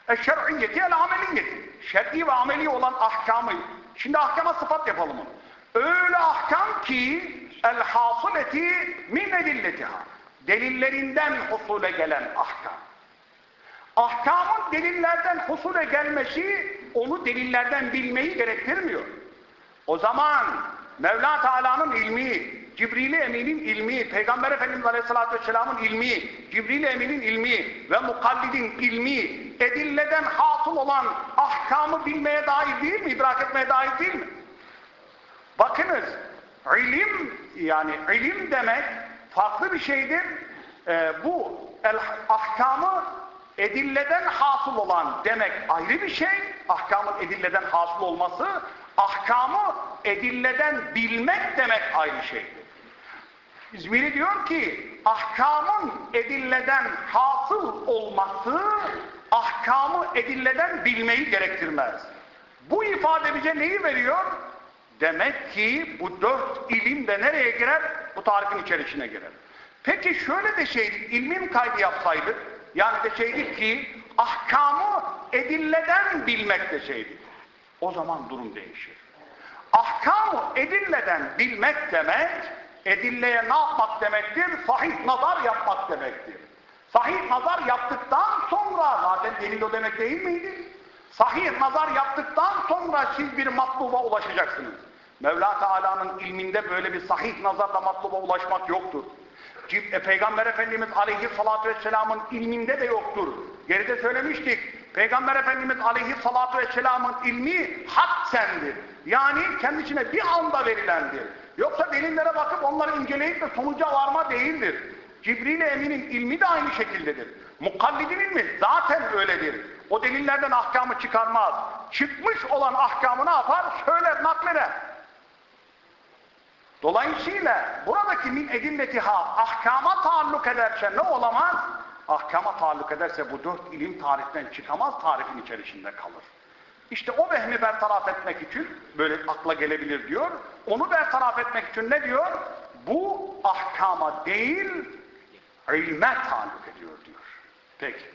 Eşşer'iyyeti el ameliyeti. Şer'i ve ameli olan ahkamı. Şimdi ahkama sıfat yapalım onu. Öyle ahkam ki el hasıleti min edilletiha. Delillerinden husule gelen ahkam. Ahkamın delillerden husule gelmesi onu delillerden bilmeyi gerektirmiyor. O zaman Mevla Teala'nın ilmi, Cibril-i Emin'in ilmi, Peygamber Efendimiz Aleyhisselatü Vesselam'ın ilmi, Cibril-i Emin'in ilmi ve mukallidin ilmi, edilleden hasıl olan ahkamı bilmeye dair değil mi? İdrak etmeye dair değil mi? Bakınız, ilim yani ilim demek farklı bir şeydir. Ee, bu el, ahkamı edilleden hasıl olan demek ayrı bir şey. Ahkamın edilleden hasıl olması, ahkamı edilleden bilmek demek ayrı şeydir. İzmiri diyor ki, ahkamın edilleden hasıl olması, ahkamı edilleden bilmeyi gerektirmez. Bu ifade bize neyi veriyor? Demek ki bu dört ilim de nereye girer? Bu tarifin içerisine girer. Peki şöyle de şey, ilmin kaydı yapsaydık, yani deseydik ki ahkamı edilleden bilmek deseydik, o zaman durum değişir. Ahkamı edilleden bilmek demek, edilleye ne yapmak demektir? Sahih nazar yapmak demektir. Sahih nazar yaptıktan sonra, zaten delil o demek değil miydi? Sahih nazar yaptıktan sonra siz bir matluba ulaşacaksınız. Mevla Teala'nın ilminde böyle bir sahih nazarla matluba ulaşmak yoktur. E, Peygamber Efendimiz Aleyhisselatü Vesselam'ın ilminde de yoktur. Geride söylemiştik. Peygamber Efendimiz Aleyhisselatü Vesselam'ın ilmi haksendir. Yani kendisine bir anda verilendir. Yoksa delillere bakıp onları inceleyip de sonuca varma değildir. Cibril-i Emin'in ilmi de aynı şekildedir. Mukallidin ilmi zaten öyledir. O delillerden ahkamı çıkarmaz. Çıkmış olan ahkamı ne yapar? Söyler, nakleder. Dolayısıyla buradaki min edilletiha ahkama taalluk ederse ne olamaz? Ahkama taalluk ederse bu dört ilim tariften çıkamaz, tarifin içerisinde kalır. İşte o vehmi bertaraf etmek için, böyle akla gelebilir diyor, onu bertaraf etmek için ne diyor? Bu ahkama değil, ilme taalluk ediyor diyor. Peki.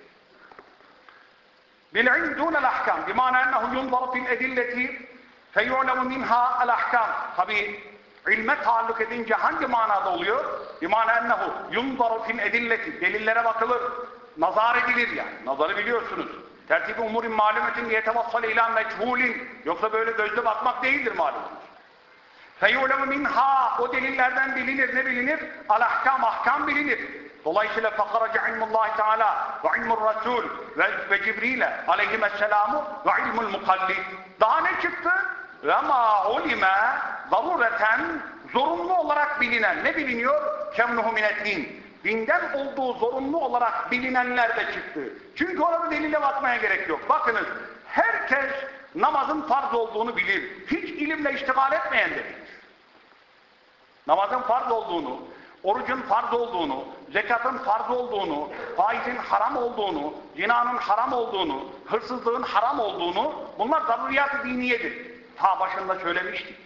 Bil'ilm dûnel ahkam, bimâne ennehu yunzaru fil edilleti feyu'lemu minha el ahkam. Tabi ilme taalluk edince hangi manada oluyor? İman ennehu yunzaru fil edilleti. Delillere bakılır. Nazar edilir yani. Nazarı biliyorsunuz. Tertib-i umurin malumetin yetevassale ila meçhulin. Yoksa böyle gözle bakmak değildir malumunuz. Feyulemu minha. O delillerden bilinir. Ne bilinir? Al ahkam, bilinir. Dolayısıyla fakaraca ilmullahi teala ve ilmur rasul ve, ve cibrile aleyhisselamı ve ilmul mukallid. Daha ne çıktı? Ve ma ulime zarureten zorunlu olarak bilinen ne biliniyor? Kemnuhu mineddin. Dinden olduğu zorunlu olarak bilinenler de çıktı. Çünkü orada delile bakmaya gerek yok. Bakınız herkes namazın farz olduğunu bilir. Hiç ilimle iştigal etmeyen de bilir. Namazın farz olduğunu, orucun farz olduğunu, zekatın farz olduğunu, faizin haram olduğunu, zinanın haram olduğunu, hırsızlığın haram olduğunu bunlar zaruriyat-ı diniyedir. Ta başında söylemiştik.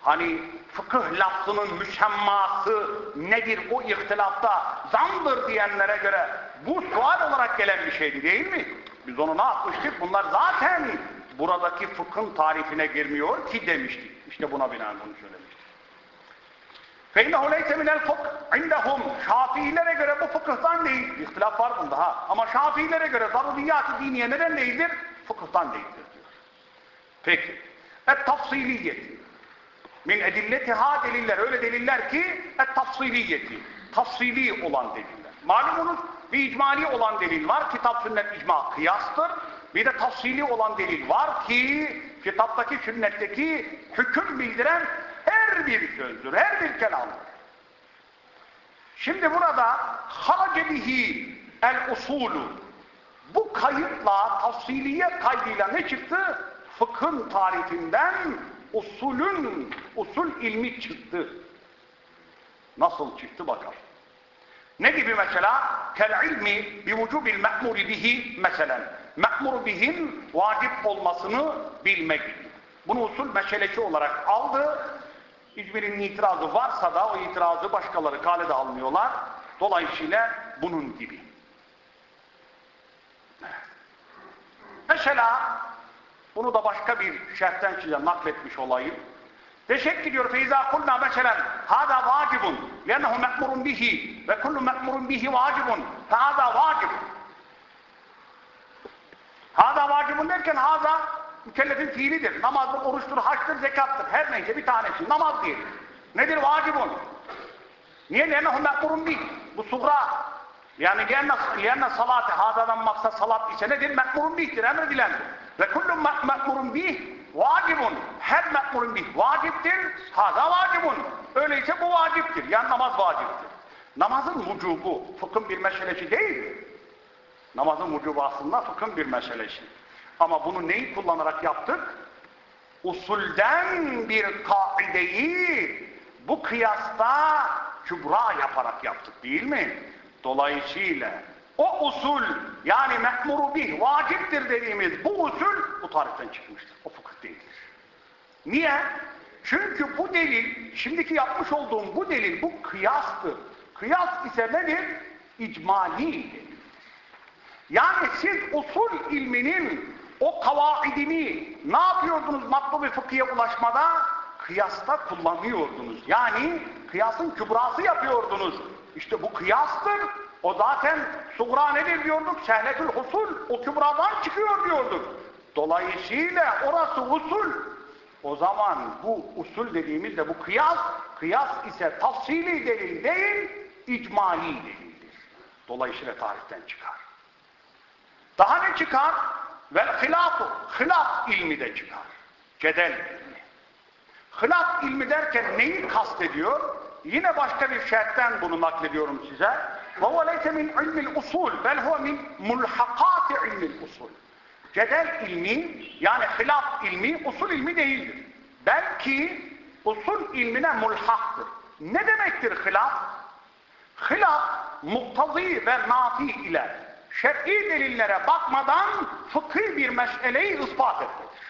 Hani fıkıh lafzının müsemması nedir o ihtilafta zandır diyenlere göre bu sual olarak gelen bir şeydi değil mi? Biz onu ne yapmıştık? Bunlar zaten buradaki fıkhın tarifine girmiyor ki demiştik. İşte buna binaen bunu söylemiştik. فَاِنَّهُ لَيْسَ مِنَ الْفُقْ عِنْدَهُمْ Şafiilere göre bu fıkıhtan değil. İhtilaf var bunda ha. Ama Şafiilere göre zaruriyat-ı diniye neden değildir? Fıkıhtan değildir diyor. Peki. Et-tafsiliyeti. Min edilletiha deliller. Öyle deliller ki et-tafsiliyeti. Tafsili olan deliller. Malumunuz bir icmali olan delil var. Kitap sünnet icma kıyastır. Bir de tafsili olan delil var ki kitaptaki sünnetteki hüküm bildiren her bir sözdür, her bir kelamdır. Şimdi burada harace bihi el usulü bu kayıtla, tafsiliye kaydıyla ne çıktı? Fıkhın tarifinden usulün, usul ilmi çıktı. Nasıl çıktı bakalım. Ne gibi mesela? Kel ilmi bi vücubil me'muri bihi meselen. Me'mur bihin vacip olmasını bilmek. Bunu usul meselesi olarak aldı. İzmir'in itirazı varsa da o itirazı başkaları kalede almıyorlar. Dolayısıyla bunun gibi. Mesela bunu da başka bir şerhten size nakletmiş olayım. Teşekkür ediyor. Feyza kulna mesela hada vacibun lennehu me'murun bihi ve kullu me'murun bihi vacibun hada vacib. Hada vacibun derken hada mükellefin fiilidir. Namazdır, oruçtur, haçtır, zekattır. Her neyse bir tanesi. Namaz değil. Nedir vacibun? Niye? Lennehu me'murun bih. Bu sugra. Yani lenne salati hadadan maksat salat ise nedir? Me'murun bihtir. Emredilendir. Ve kullu me'murun bih vacibun. Her me'murun bih vaciptir. Hada vacibun. Öyleyse bu vaciptir. Yani namaz vaciptir. Namazın vücubu fıkhın bir meselesi değil. Namazın vücubu aslında fıkhın bir meselesi. Ama bunu neyi kullanarak yaptık? Usulden bir kaideyi bu kıyasta kübra yaparak yaptık değil mi? Dolayısıyla o usul yani me'muru bih vaciptir dediğimiz bu usul bu tarihten çıkmıştır. O fıkıh değildir. Niye? Çünkü bu delil, şimdiki yapmış olduğum bu delil bu kıyastır. Kıyas ise nedir? İcmali. Yani siz usul ilminin o kavaidini ne yapıyordunuz matlubu fıkhiye ulaşmada? Kıyasta kullanıyordunuz. Yani kıyasın kübrası yapıyordunuz. İşte bu kıyastır. O zaten sugra nedir diyorduk? Sehletül husul. O kübradan çıkıyor diyorduk. Dolayısıyla orası usul. O zaman bu usul dediğimizde bu kıyas, kıyas ise tafsili delil değil, icmali delildir. Dolayısıyla tarihten çıkar. Daha ne çıkar? Vel hilafı, hilaf ilmi de çıkar. Cedel ilmi. Hilaf ilmi derken neyi kastediyor? Yine başka bir şerhten bunu naklediyorum size. وَهُوَ لَيْسَ مِنْ عِلْمِ الْاُصُولِ بَلْ هُوَ مِنْ مُلْحَقَاتِ عِلْمِ الْاُصُولِ Cedel ilmi, yani hilaf ilmi, usul ilmi değildir. Belki usul ilmine mulhaktır. Ne demektir hilaf? Hilaf, muktazi ve nafi ile şer'i delillere bakmadan fıkhi bir meseleyi ispat etmektir.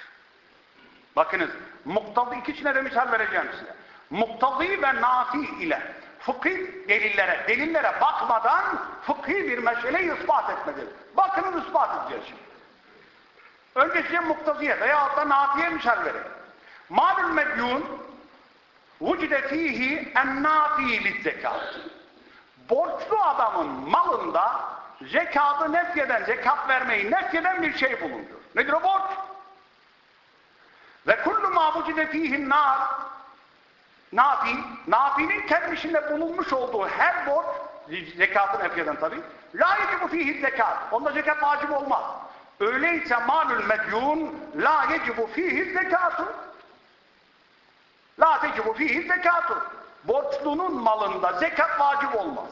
Bakınız, muktazi ikisine de misal vereceğim size. Muktazi ve nafi ile fıkhi delillere, delillere bakmadan fıkhi bir meseleyi ispat etmedir. Bakın ispat edeceğiz şimdi. Önce size muktaziye veyahut da nafiye misal vereyim. Malul medyun vücide fihi en nafi zekat. Borçlu adamın malında zekatı nefyeden, zekat vermeyi nefyeden bir şey bulundur. Nedir o borç? Ve kullu ma vücide fihin nar Nafi, Nafi'nin kendisinde bulunmuş olduğu her borç zekatın efkeden tabi. La yecibu fihi zekat. Onda zekat vacip olmaz. Öyleyse malül medyun la yecibu fihi zekatun. La tecibu fihi zekatun. Borçlunun malında zekat vacip olmaz.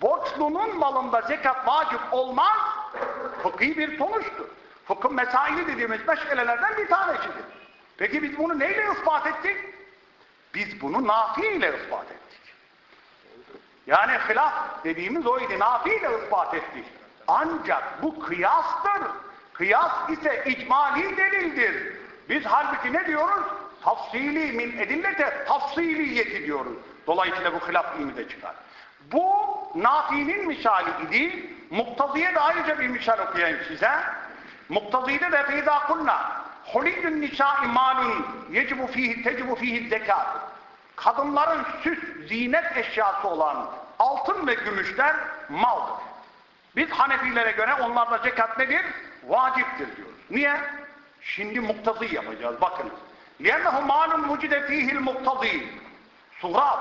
Borçlunun malında zekat vacip olmaz, fıkhi bir sonuçtur. Fıkhın mesaili dediğimiz meşgalelerden bir tanesidir. Peki biz bunu neyle ispat ettik? Biz bunu nafi ile ispat ettik. Yani hilaf dediğimiz oydu, nafi ile ispat ettik. Ancak bu kıyastır. Kıyas ise icmali delildir. Biz halbuki ne diyoruz? Tafsili min edillete tafsiliyeti diyoruz. Dolayısıyla bu hilaf de çıkar. Bu Nafi'nin misali idi. Muktaziye de ayrıca bir misal okuyayım size. Muktazide de feyda kulna huliyyun nisâ'i malun yecibu fihi tecibu fihi zekat. Kadınların süs, zinet eşyası olan altın ve gümüşler maldır. Biz Hanefilere göre onlarda zekat nedir? Vaciptir diyoruz. Niye? Şimdi muktazı yapacağız. Bakın. لِيَنَّهُ مَالٌ مُجِدَ ف۪يهِ الْمُقْتَضِينَ Suğrat.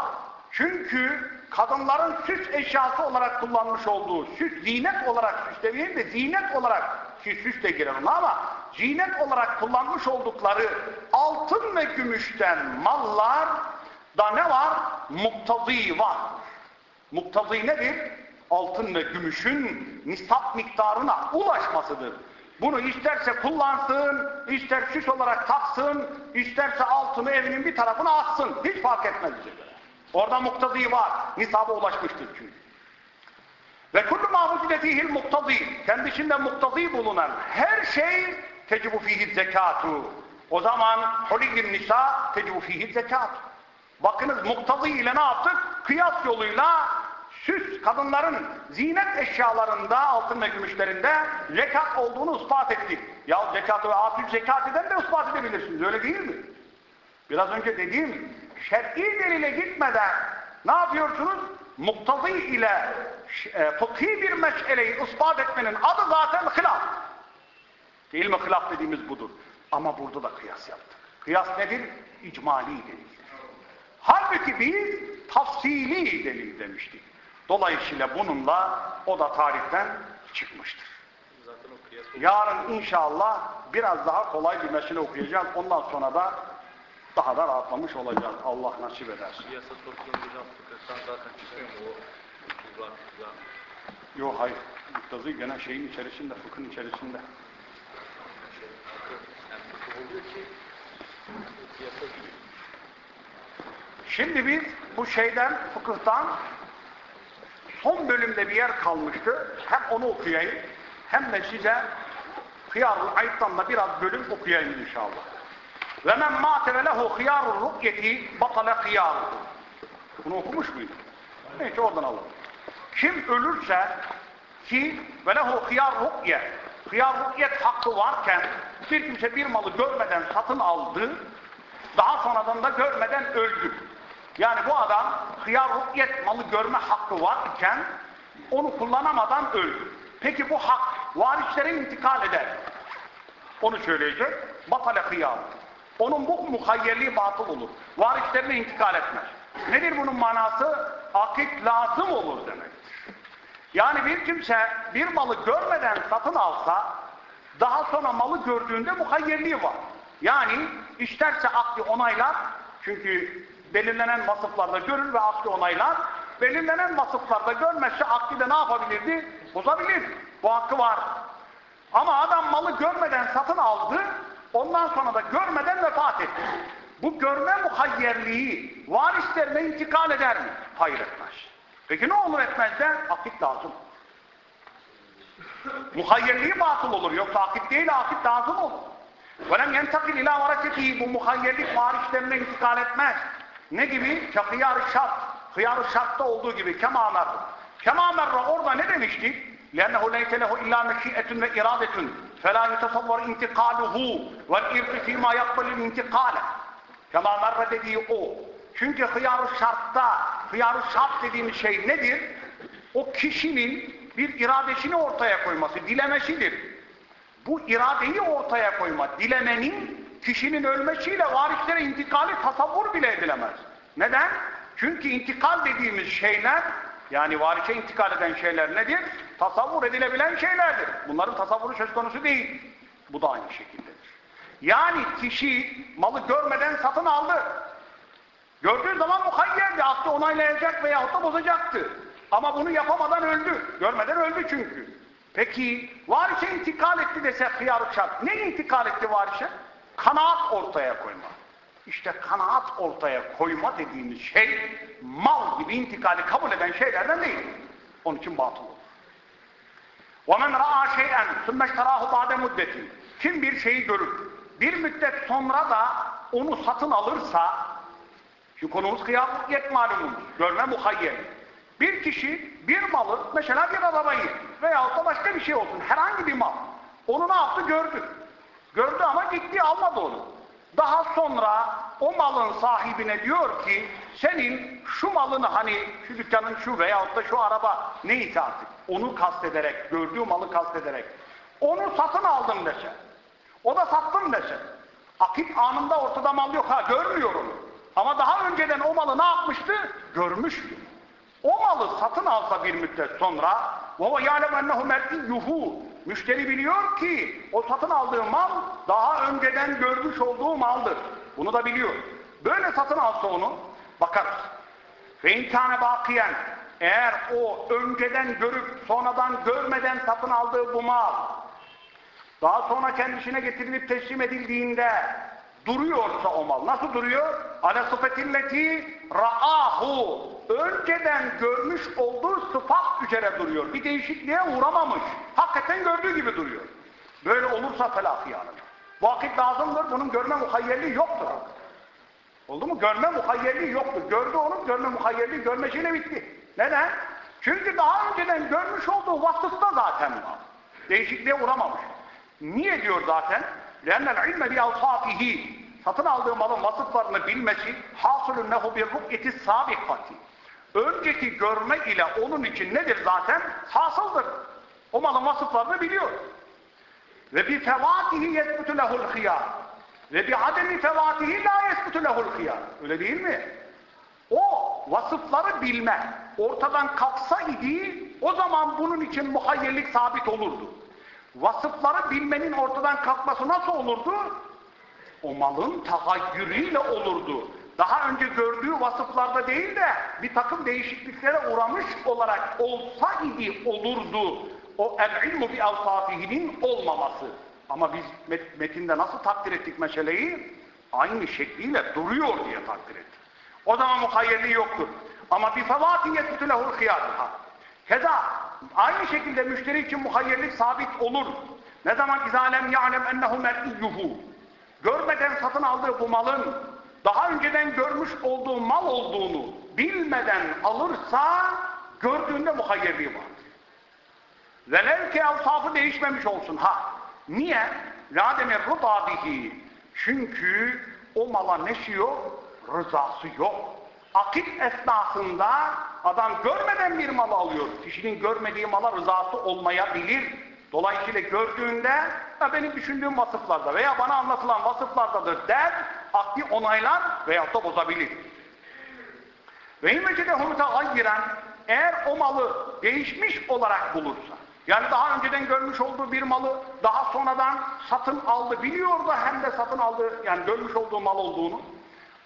Çünkü kadınların süs eşyası olarak kullanmış olduğu, süs zinet olarak süs demeyeyim de zinet olarak ki süs de girer ona ama zinet olarak kullanmış oldukları altın ve gümüşten mallar da ne var? Muktazi var. Muktazi nedir? Altın ve gümüşün nisap miktarına ulaşmasıdır. Bunu isterse kullansın, ister süs olarak taksın, isterse altını evinin bir tarafına atsın. Hiç fark etmez. Orada muktazi var. Nisaba ulaşmıştır çünkü. Ve kullu mahvucide fihil muktazi. Kendisinde muktazi bulunan her şey tecibu fihi zekatu. O zaman huliyyün nisa tecibu fihi zekatu. Bakınız muktazi ile ne yaptık? Kıyas yoluyla süs kadınların zinet eşyalarında, altın ve gümüşlerinde zekat olduğunu ispat ettik. Ya zekatı ve atül zekat eden de ispat edebilirsiniz. Öyle değil mi? Biraz önce dediğim şer'i delile gitmeden ne yapıyorsunuz? Muktazi ile e, fıkhi bir meşeleyi ispat etmenin adı zaten hilaf. Değil mi hilaf dediğimiz budur. Ama burada da kıyas yaptık. Kıyas nedir? İcmali delildir. Halbuki biz tafsili delil demiştik. Dolayısıyla bununla o da tarihten çıkmıştır. Yarın inşallah biraz daha kolay bir mesele okuyacağız. Ondan sonra da daha da rahatlamış olacağız. Allah nasip ederse. Yok hayır. Muktazı gene şeyin içerisinde, fıkhın içerisinde. Şimdi biz bu şeyden, fıkıhtan son bölümde bir yer kalmıştı. Hem onu okuyayım hem de size Hıyarul Ayıp'tan da biraz bölüm okuyayım inşallah. Ve men mâte ve lehu hıyarul rukyeti batale hıyaruhu. Bunu okumuş muyduk? Neyse oradan alalım. Kim ölürse ki ve lehu hıyar rukye hıyar rukyet hakkı varken bir kimse bir malı görmeden satın aldı daha sonradan da görmeden öldü. Yani bu adam hıyar rukyet malı görme hakkı var iken onu kullanamadan öldü. Peki bu hak varislere intikal eder. Onu söyleyecek. Batale hıyar. Onun bu muhayyerliği batıl olur. Varislerine intikal etmez. Nedir bunun manası? Akit lazım olur demektir. Yani bir kimse bir malı görmeden satın alsa daha sonra malı gördüğünde muhayyerliği var. Yani isterse akli onaylar çünkü belirlenen vasıflarda görür ve akli onaylar belirlenen vasıflarda görmezse akli de ne yapabilirdi? Bozabilir. Bu hakkı var. Ama adam malı görmeden satın aldı ondan sonra da görmeden vefat etti. Bu görme muhayyerliği varislerine intikal eder mi? Hayır etmez. Peki ne olur etmezse? Akit lazım. Muhayyerliği batıl olur. Yoksa akit değil, akit lazım olur. وَلَمْ يَنْتَقِلْ اِلٰى وَرَكَتِهِ Bu muhayyerlik varislerine intikal etmez. Ne gibi? Hıyar-ı şart. Hıyar-ı şartta olduğu gibi. Kema merra. Kema merra orada ne demiştik? لأنه ليس له إلا مشيئة وإرادة فلا يتصور انتقاله والإرث فيما يقبل الانتقال Kema merre dediği o. Çünkü hıyar şartta, hıyar şart dediğimiz şey nedir? O kişinin bir iradesini ortaya koyması, dilemesidir. Bu iradeyi ortaya koyma, dilemenin kişinin ölmesiyle varislere intikali tasavvur bile edilemez. Neden? Çünkü intikal dediğimiz şeyler, yani varise intikal eden şeyler nedir? Tasavvur edilebilen şeylerdir. Bunların tasavvuru söz konusu değil. Bu da aynı şekilde. Yani kişi malı görmeden satın aldı. Gördüğü zaman muhayyerdi. Aklı onaylayacak veyahut da bozacaktı. Ama bunu yapamadan öldü. Görmeden öldü çünkü. Peki varise intikal etti desek hıyarlık şart. Ne intikal etti varise? Kanaat ortaya koyma. İşte kanaat ortaya koyma dediğimiz şey mal gibi intikali kabul eden şeylerden değil. Onun için batıl olur. وَمَنْ رَعَى شَيْئًا ثُمَّ اشْتَرَاهُ بَعْدَ مُدَّةٍ Kim bir şeyi görür, bir müddet sonra da onu satın alırsa, şu konumuz kıyafet malumunuz, görme muhayyer. Bir kişi bir malı, mesela bir arabayı veyahut da başka bir şey olsun, herhangi bir mal, onu ne yaptı gördü. Gördü ama gitti almadı onu. Daha sonra o malın sahibine diyor ki senin şu malını hani şu dükkanın şu veyahut da şu araba neyse artık onu kastederek, gördüğü malı kastederek onu satın aldım dese. O da sattım dese. Akit anında ortada mal yok ha görmüyor onu. Ama daha önceden o malı ne yapmıştı? Görmüştü. O malı satın alsa bir müddet sonra وَوَ يَعْلَمْ اَنَّهُ مَرْئِيُّهُ Müşteri biliyor ki o satın aldığı mal daha önceden görmüş olduğu maldır. Bunu da biliyor. Böyle satın alsa onu bakarız. Ve imkâne bakiyen eğer o önceden görüp sonradan görmeden satın aldığı bu mal daha sonra kendisine getirilip teslim edildiğinde duruyorsa o mal. Nasıl duruyor? Ale sıfetilleti ra'ahu. Önceden görmüş olduğu sıfat üzere duruyor. Bir değişikliğe uğramamış. Hakikaten gördüğü gibi duruyor. Böyle olursa hıyânet. Vakit lazımdır. Bunun görme muhayyerliği yoktur. Oldu mu? Görme muhayyerliği yoktur. Gördü onu, görme muhayyerliği görmesiyle bitti. Neden? Çünkü daha önceden görmüş olduğu vasıfta zaten var. Değişikliğe uğramamış. Niye diyor zaten? لَاَنَّ الْعِلْمَ بِاَوْصَافِهِ Satın aldığı malın vasıflarını bilmesi حَاصُلُ نَهُ بِالرُّقْيَةِ السَّابِقَةِ Önceki görme ile onun için nedir zaten? Hasıldır. O malın vasıflarını biliyor. Ve bi fevatihi yesbutu lehul hıyar. Ve bi ademi fevatihi la yesbutu lehul hıyar. Öyle değil mi? O vasıfları bilme ortadan kalksa idi o zaman bunun için muhayyerlik sabit olurdu. Vasıfları bilmenin ortadan kalkması nasıl olurdu? O malın tagayyürüyle olurdu. Daha önce gördüğü vasıflarda değil de bir takım değişikliklere uğramış olarak olsa idi olurdu. O el-ilmu bi avsafihinin olmaması. Ama biz met metinde nasıl takdir ettik meseleyi? Aynı şekliyle duruyor diye takdir ettik. O zaman muhayyerliği yoktur. Ama bir fevatiye tutulehul hıyarha. Keza aynı şekilde müşteri için muhayyerlik sabit olur. Ne zaman izalem ya'lem ennehu mer'iyyuhu. Görmeden satın aldığı bu malın daha önceden görmüş olduğu mal olduğunu bilmeden alırsa gördüğünde muhayyerliği var. Velev ki evsafı değişmemiş olsun. Ha, niye? Lâdeme rıda bihi. Çünkü o mala neşi yok? Rızası yok. Akit esnasında adam görmeden bir mal alıyor. Kişinin görmediği mala rızası olmayabilir. Dolayısıyla gördüğünde benim düşündüğüm vasıflarda veya bana anlatılan vasıflardadır der, akli onaylar veya da bozabilir. Ve imecedehum tegayyiren eğer o malı değişmiş olarak bulursa, yani daha önceden görmüş olduğu bir malı daha sonradan satın aldı, biliyor da hem de satın aldı, yani görmüş olduğu mal olduğunu,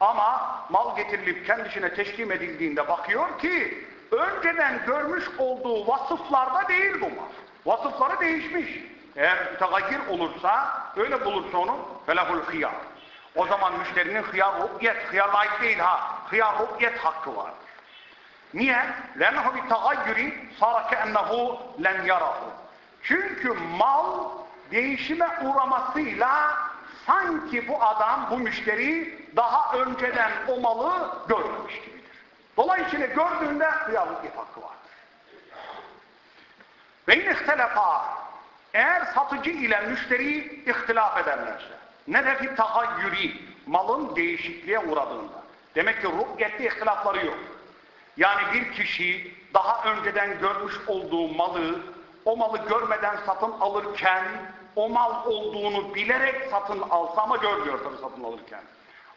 ama mal getirilip kendisine teslim edildiğinde bakıyor ki önceden görmüş olduğu vasıflarda değil bu mal. Vasıfları değişmiş. Eğer tegayyir olursa, öyle bulursa onu felahul hıyar. O zaman müşterinin hıyar rukyet, hıyar layık değil ha, hıyar rukyet hakkı vardır. Niye? لَنَّهُ بِتَغَيُّرِ صَارَ كَأَنَّهُ لَنْ يَرَهُ Çünkü mal değişime uğramasıyla sanki bu adam, bu müşteri daha önceden o malı görmemiş gibidir. Dolayısıyla gördüğünde hıyarlık bir hakkı vardır. Ve in ihtelefa eğer satıcı ile müşteri ihtilaf ederlerse ne de fi malın değişikliğe uğradığında demek ki ruhyette ihtilafları yok. Yani bir kişi daha önceden görmüş olduğu malı o malı görmeden satın alırken o mal olduğunu bilerek satın alsa ama görmüyor tabii satın alırken.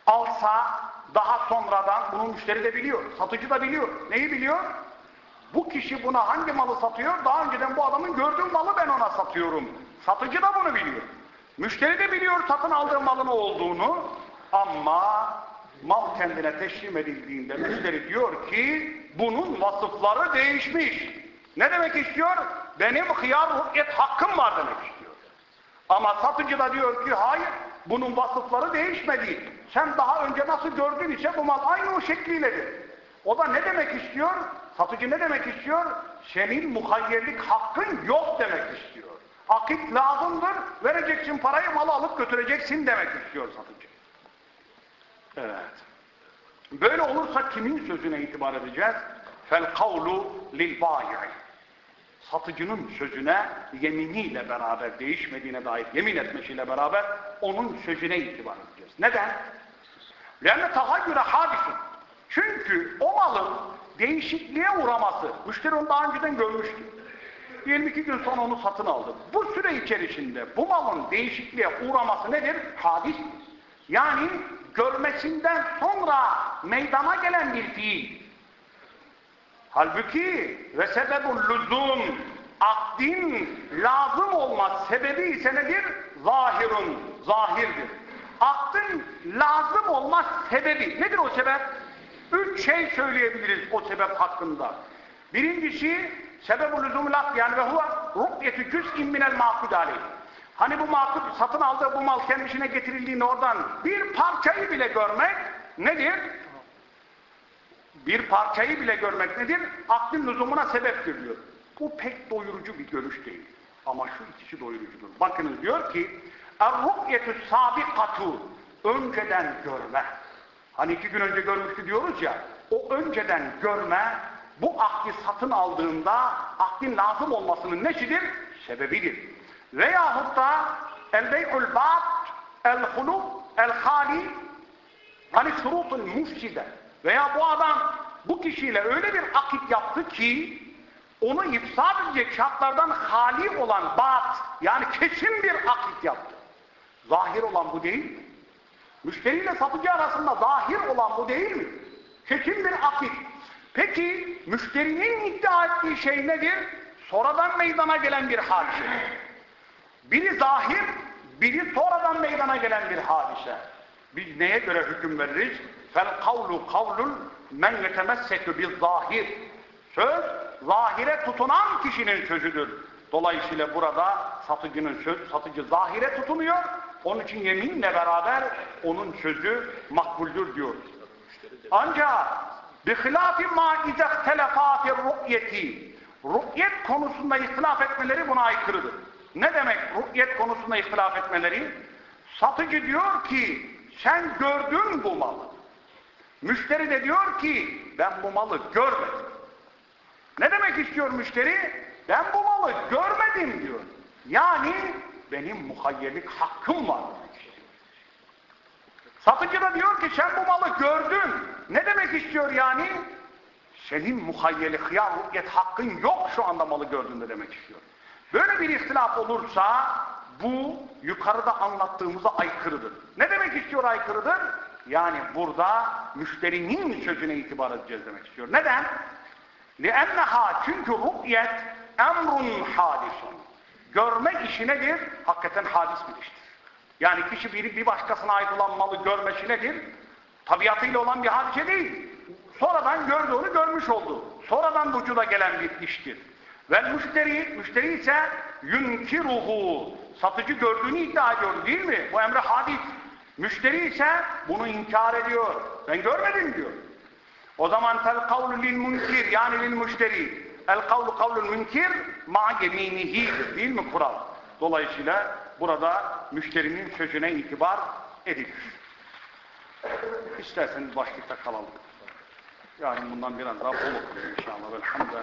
Alsa daha sonradan bunu müşteri de biliyor, satıcı da biliyor. Neyi biliyor? Bu kişi buna hangi malı satıyor? Daha önceden bu adamın gördüğü malı ben ona satıyorum. Satıcı da bunu biliyor. Müşteri de biliyor satın aldığı malın olduğunu ama mal kendine teslim edildiğinde müşteri diyor ki bunun vasıfları değişmiş. Ne demek istiyor? Benim hıyar ruhiyet hakkım var demek. Ama satıcı da diyor ki hayır bunun vasıfları değişmedi. Sen daha önce nasıl gördün ise bu mal aynı o şekliyledir. O da ne demek istiyor? Satıcı ne demek istiyor? Senin muhayyerlik hakkın yok demek istiyor. Akit lazımdır, vereceksin parayı malı alıp götüreceksin demek istiyor satıcı. Evet. Böyle olursa kimin sözüne itibar edeceğiz? Fel kavlu lil bayi. Satıcının sözüne yeminiyle beraber değişmediğine dair yemin etmesiyle beraber onun sözüne itibar edeceğiz. Neden? Lenne tahayyüre hadisin. Çünkü o malın değişikliğe uğraması, müşteri onu daha önceden görmüştü. 22 gün sonra onu satın aldı. Bu süre içerisinde bu malın değişikliğe uğraması nedir? Hadis. Yani görmesinden sonra meydana gelen bir fiil. Halbuki ve sebebul lüzum akdin lazım olma sebebi ise nedir? Zahirun, zahirdir. Akdın lazım olma sebebi. Nedir o sebep? Üç şey söyleyebiliriz o sebep hakkında. Birincisi sebebul lüzumul akd yani ve huve ru'yetü cüz'in minel makud. Hani bu makul satın aldığı bu mal kendisine getirildiğinde oradan bir parçayı bile görmek nedir? Bir parçayı bile görmek nedir? Aklın lüzumuna sebeptir diyor. Bu pek doyurucu bir görüş değil. Ama şu ikisi doyurucudur. Bakınız diyor ki Er-ru'yetü sabikatu Önceden görme. Hani iki gün önce görmüştü diyoruz ya o önceden görme bu akli satın aldığında aklin lazım olmasının neşidir? Sebebidir. Veyahut da el-bey'ul ba'd el-hulub el-hali hani şurutul mufside veya bu adam bu kişiyle öyle bir akit yaptı ki onu ifsad edecek şartlardan hali olan bat yani kesin bir akit yaptı. Zahir olan bu değil mi? Müşteriyle satıcı arasında zahir olan bu değil mi? Kesin bir akit. Peki müşterinin iddia ettiği şey nedir? Sonradan meydana gelen bir hadise. Biri zahir, biri sonradan meydana gelen bir hadise. Biz neye göre hüküm veririz? Fel kavlu kavlun men yetemessekü bil zahir. Söz, zahire tutunan kişinin sözüdür. Dolayısıyla burada satıcının söz, satıcı zahire tutunuyor. Onun için yeminle beraber onun sözü makbuldür diyor. Ancak bihilafi ma izehtelefâfir ru'yeti ru'yet konusunda ihtilaf etmeleri buna aykırıdır. Ne demek ru'yet konusunda ihtilaf etmeleri? Satıcı diyor ki sen gördün bu malı. Müşteri de diyor ki ben bu malı görmedim. Ne demek istiyor müşteri? Ben bu malı görmedim diyor. Yani benim muhayyerlik hakkım var. Satıcı da diyor ki sen bu malı gördün. Ne demek istiyor yani? Senin muhayyeli hıyar ruhiyet hakkın yok şu anda malı gördüğünde demek istiyor. Böyle bir ihtilaf olursa bu yukarıda anlattığımıza aykırıdır. Ne demek istiyor aykırıdır? Yani burada müşterinin sözüne itibar edeceğiz demek istiyor. Neden? لِأَنَّهَا çünkü ru'yet emrun hadisun. Görme işi nedir? Hakikaten hadis bir iştir. Yani kişi biri bir başkasına ait olan malı görmesi nedir? Tabiatıyla olan bir hadise değil. Sonradan gördüğünü görmüş oldu. Sonradan vücuda gelen bir iştir. Ve müşteri, müşteri ise yunkiruhu. Satıcı gördüğünü iddia ediyor değil mi? Bu emre hadis. Müşteri ise bunu inkar ediyor. Ben görmedim diyor. O zaman tel kavlu lil munkir yani lil müşteri. El kavlu kavlul münkir ma yeminihidir değil mi kural? Dolayısıyla burada müşterinin sözüne itibar edilir. İsterseniz başlıkta kalalım. Yarın bundan biraz daha bol okuruz inşallah. Velhamdülillah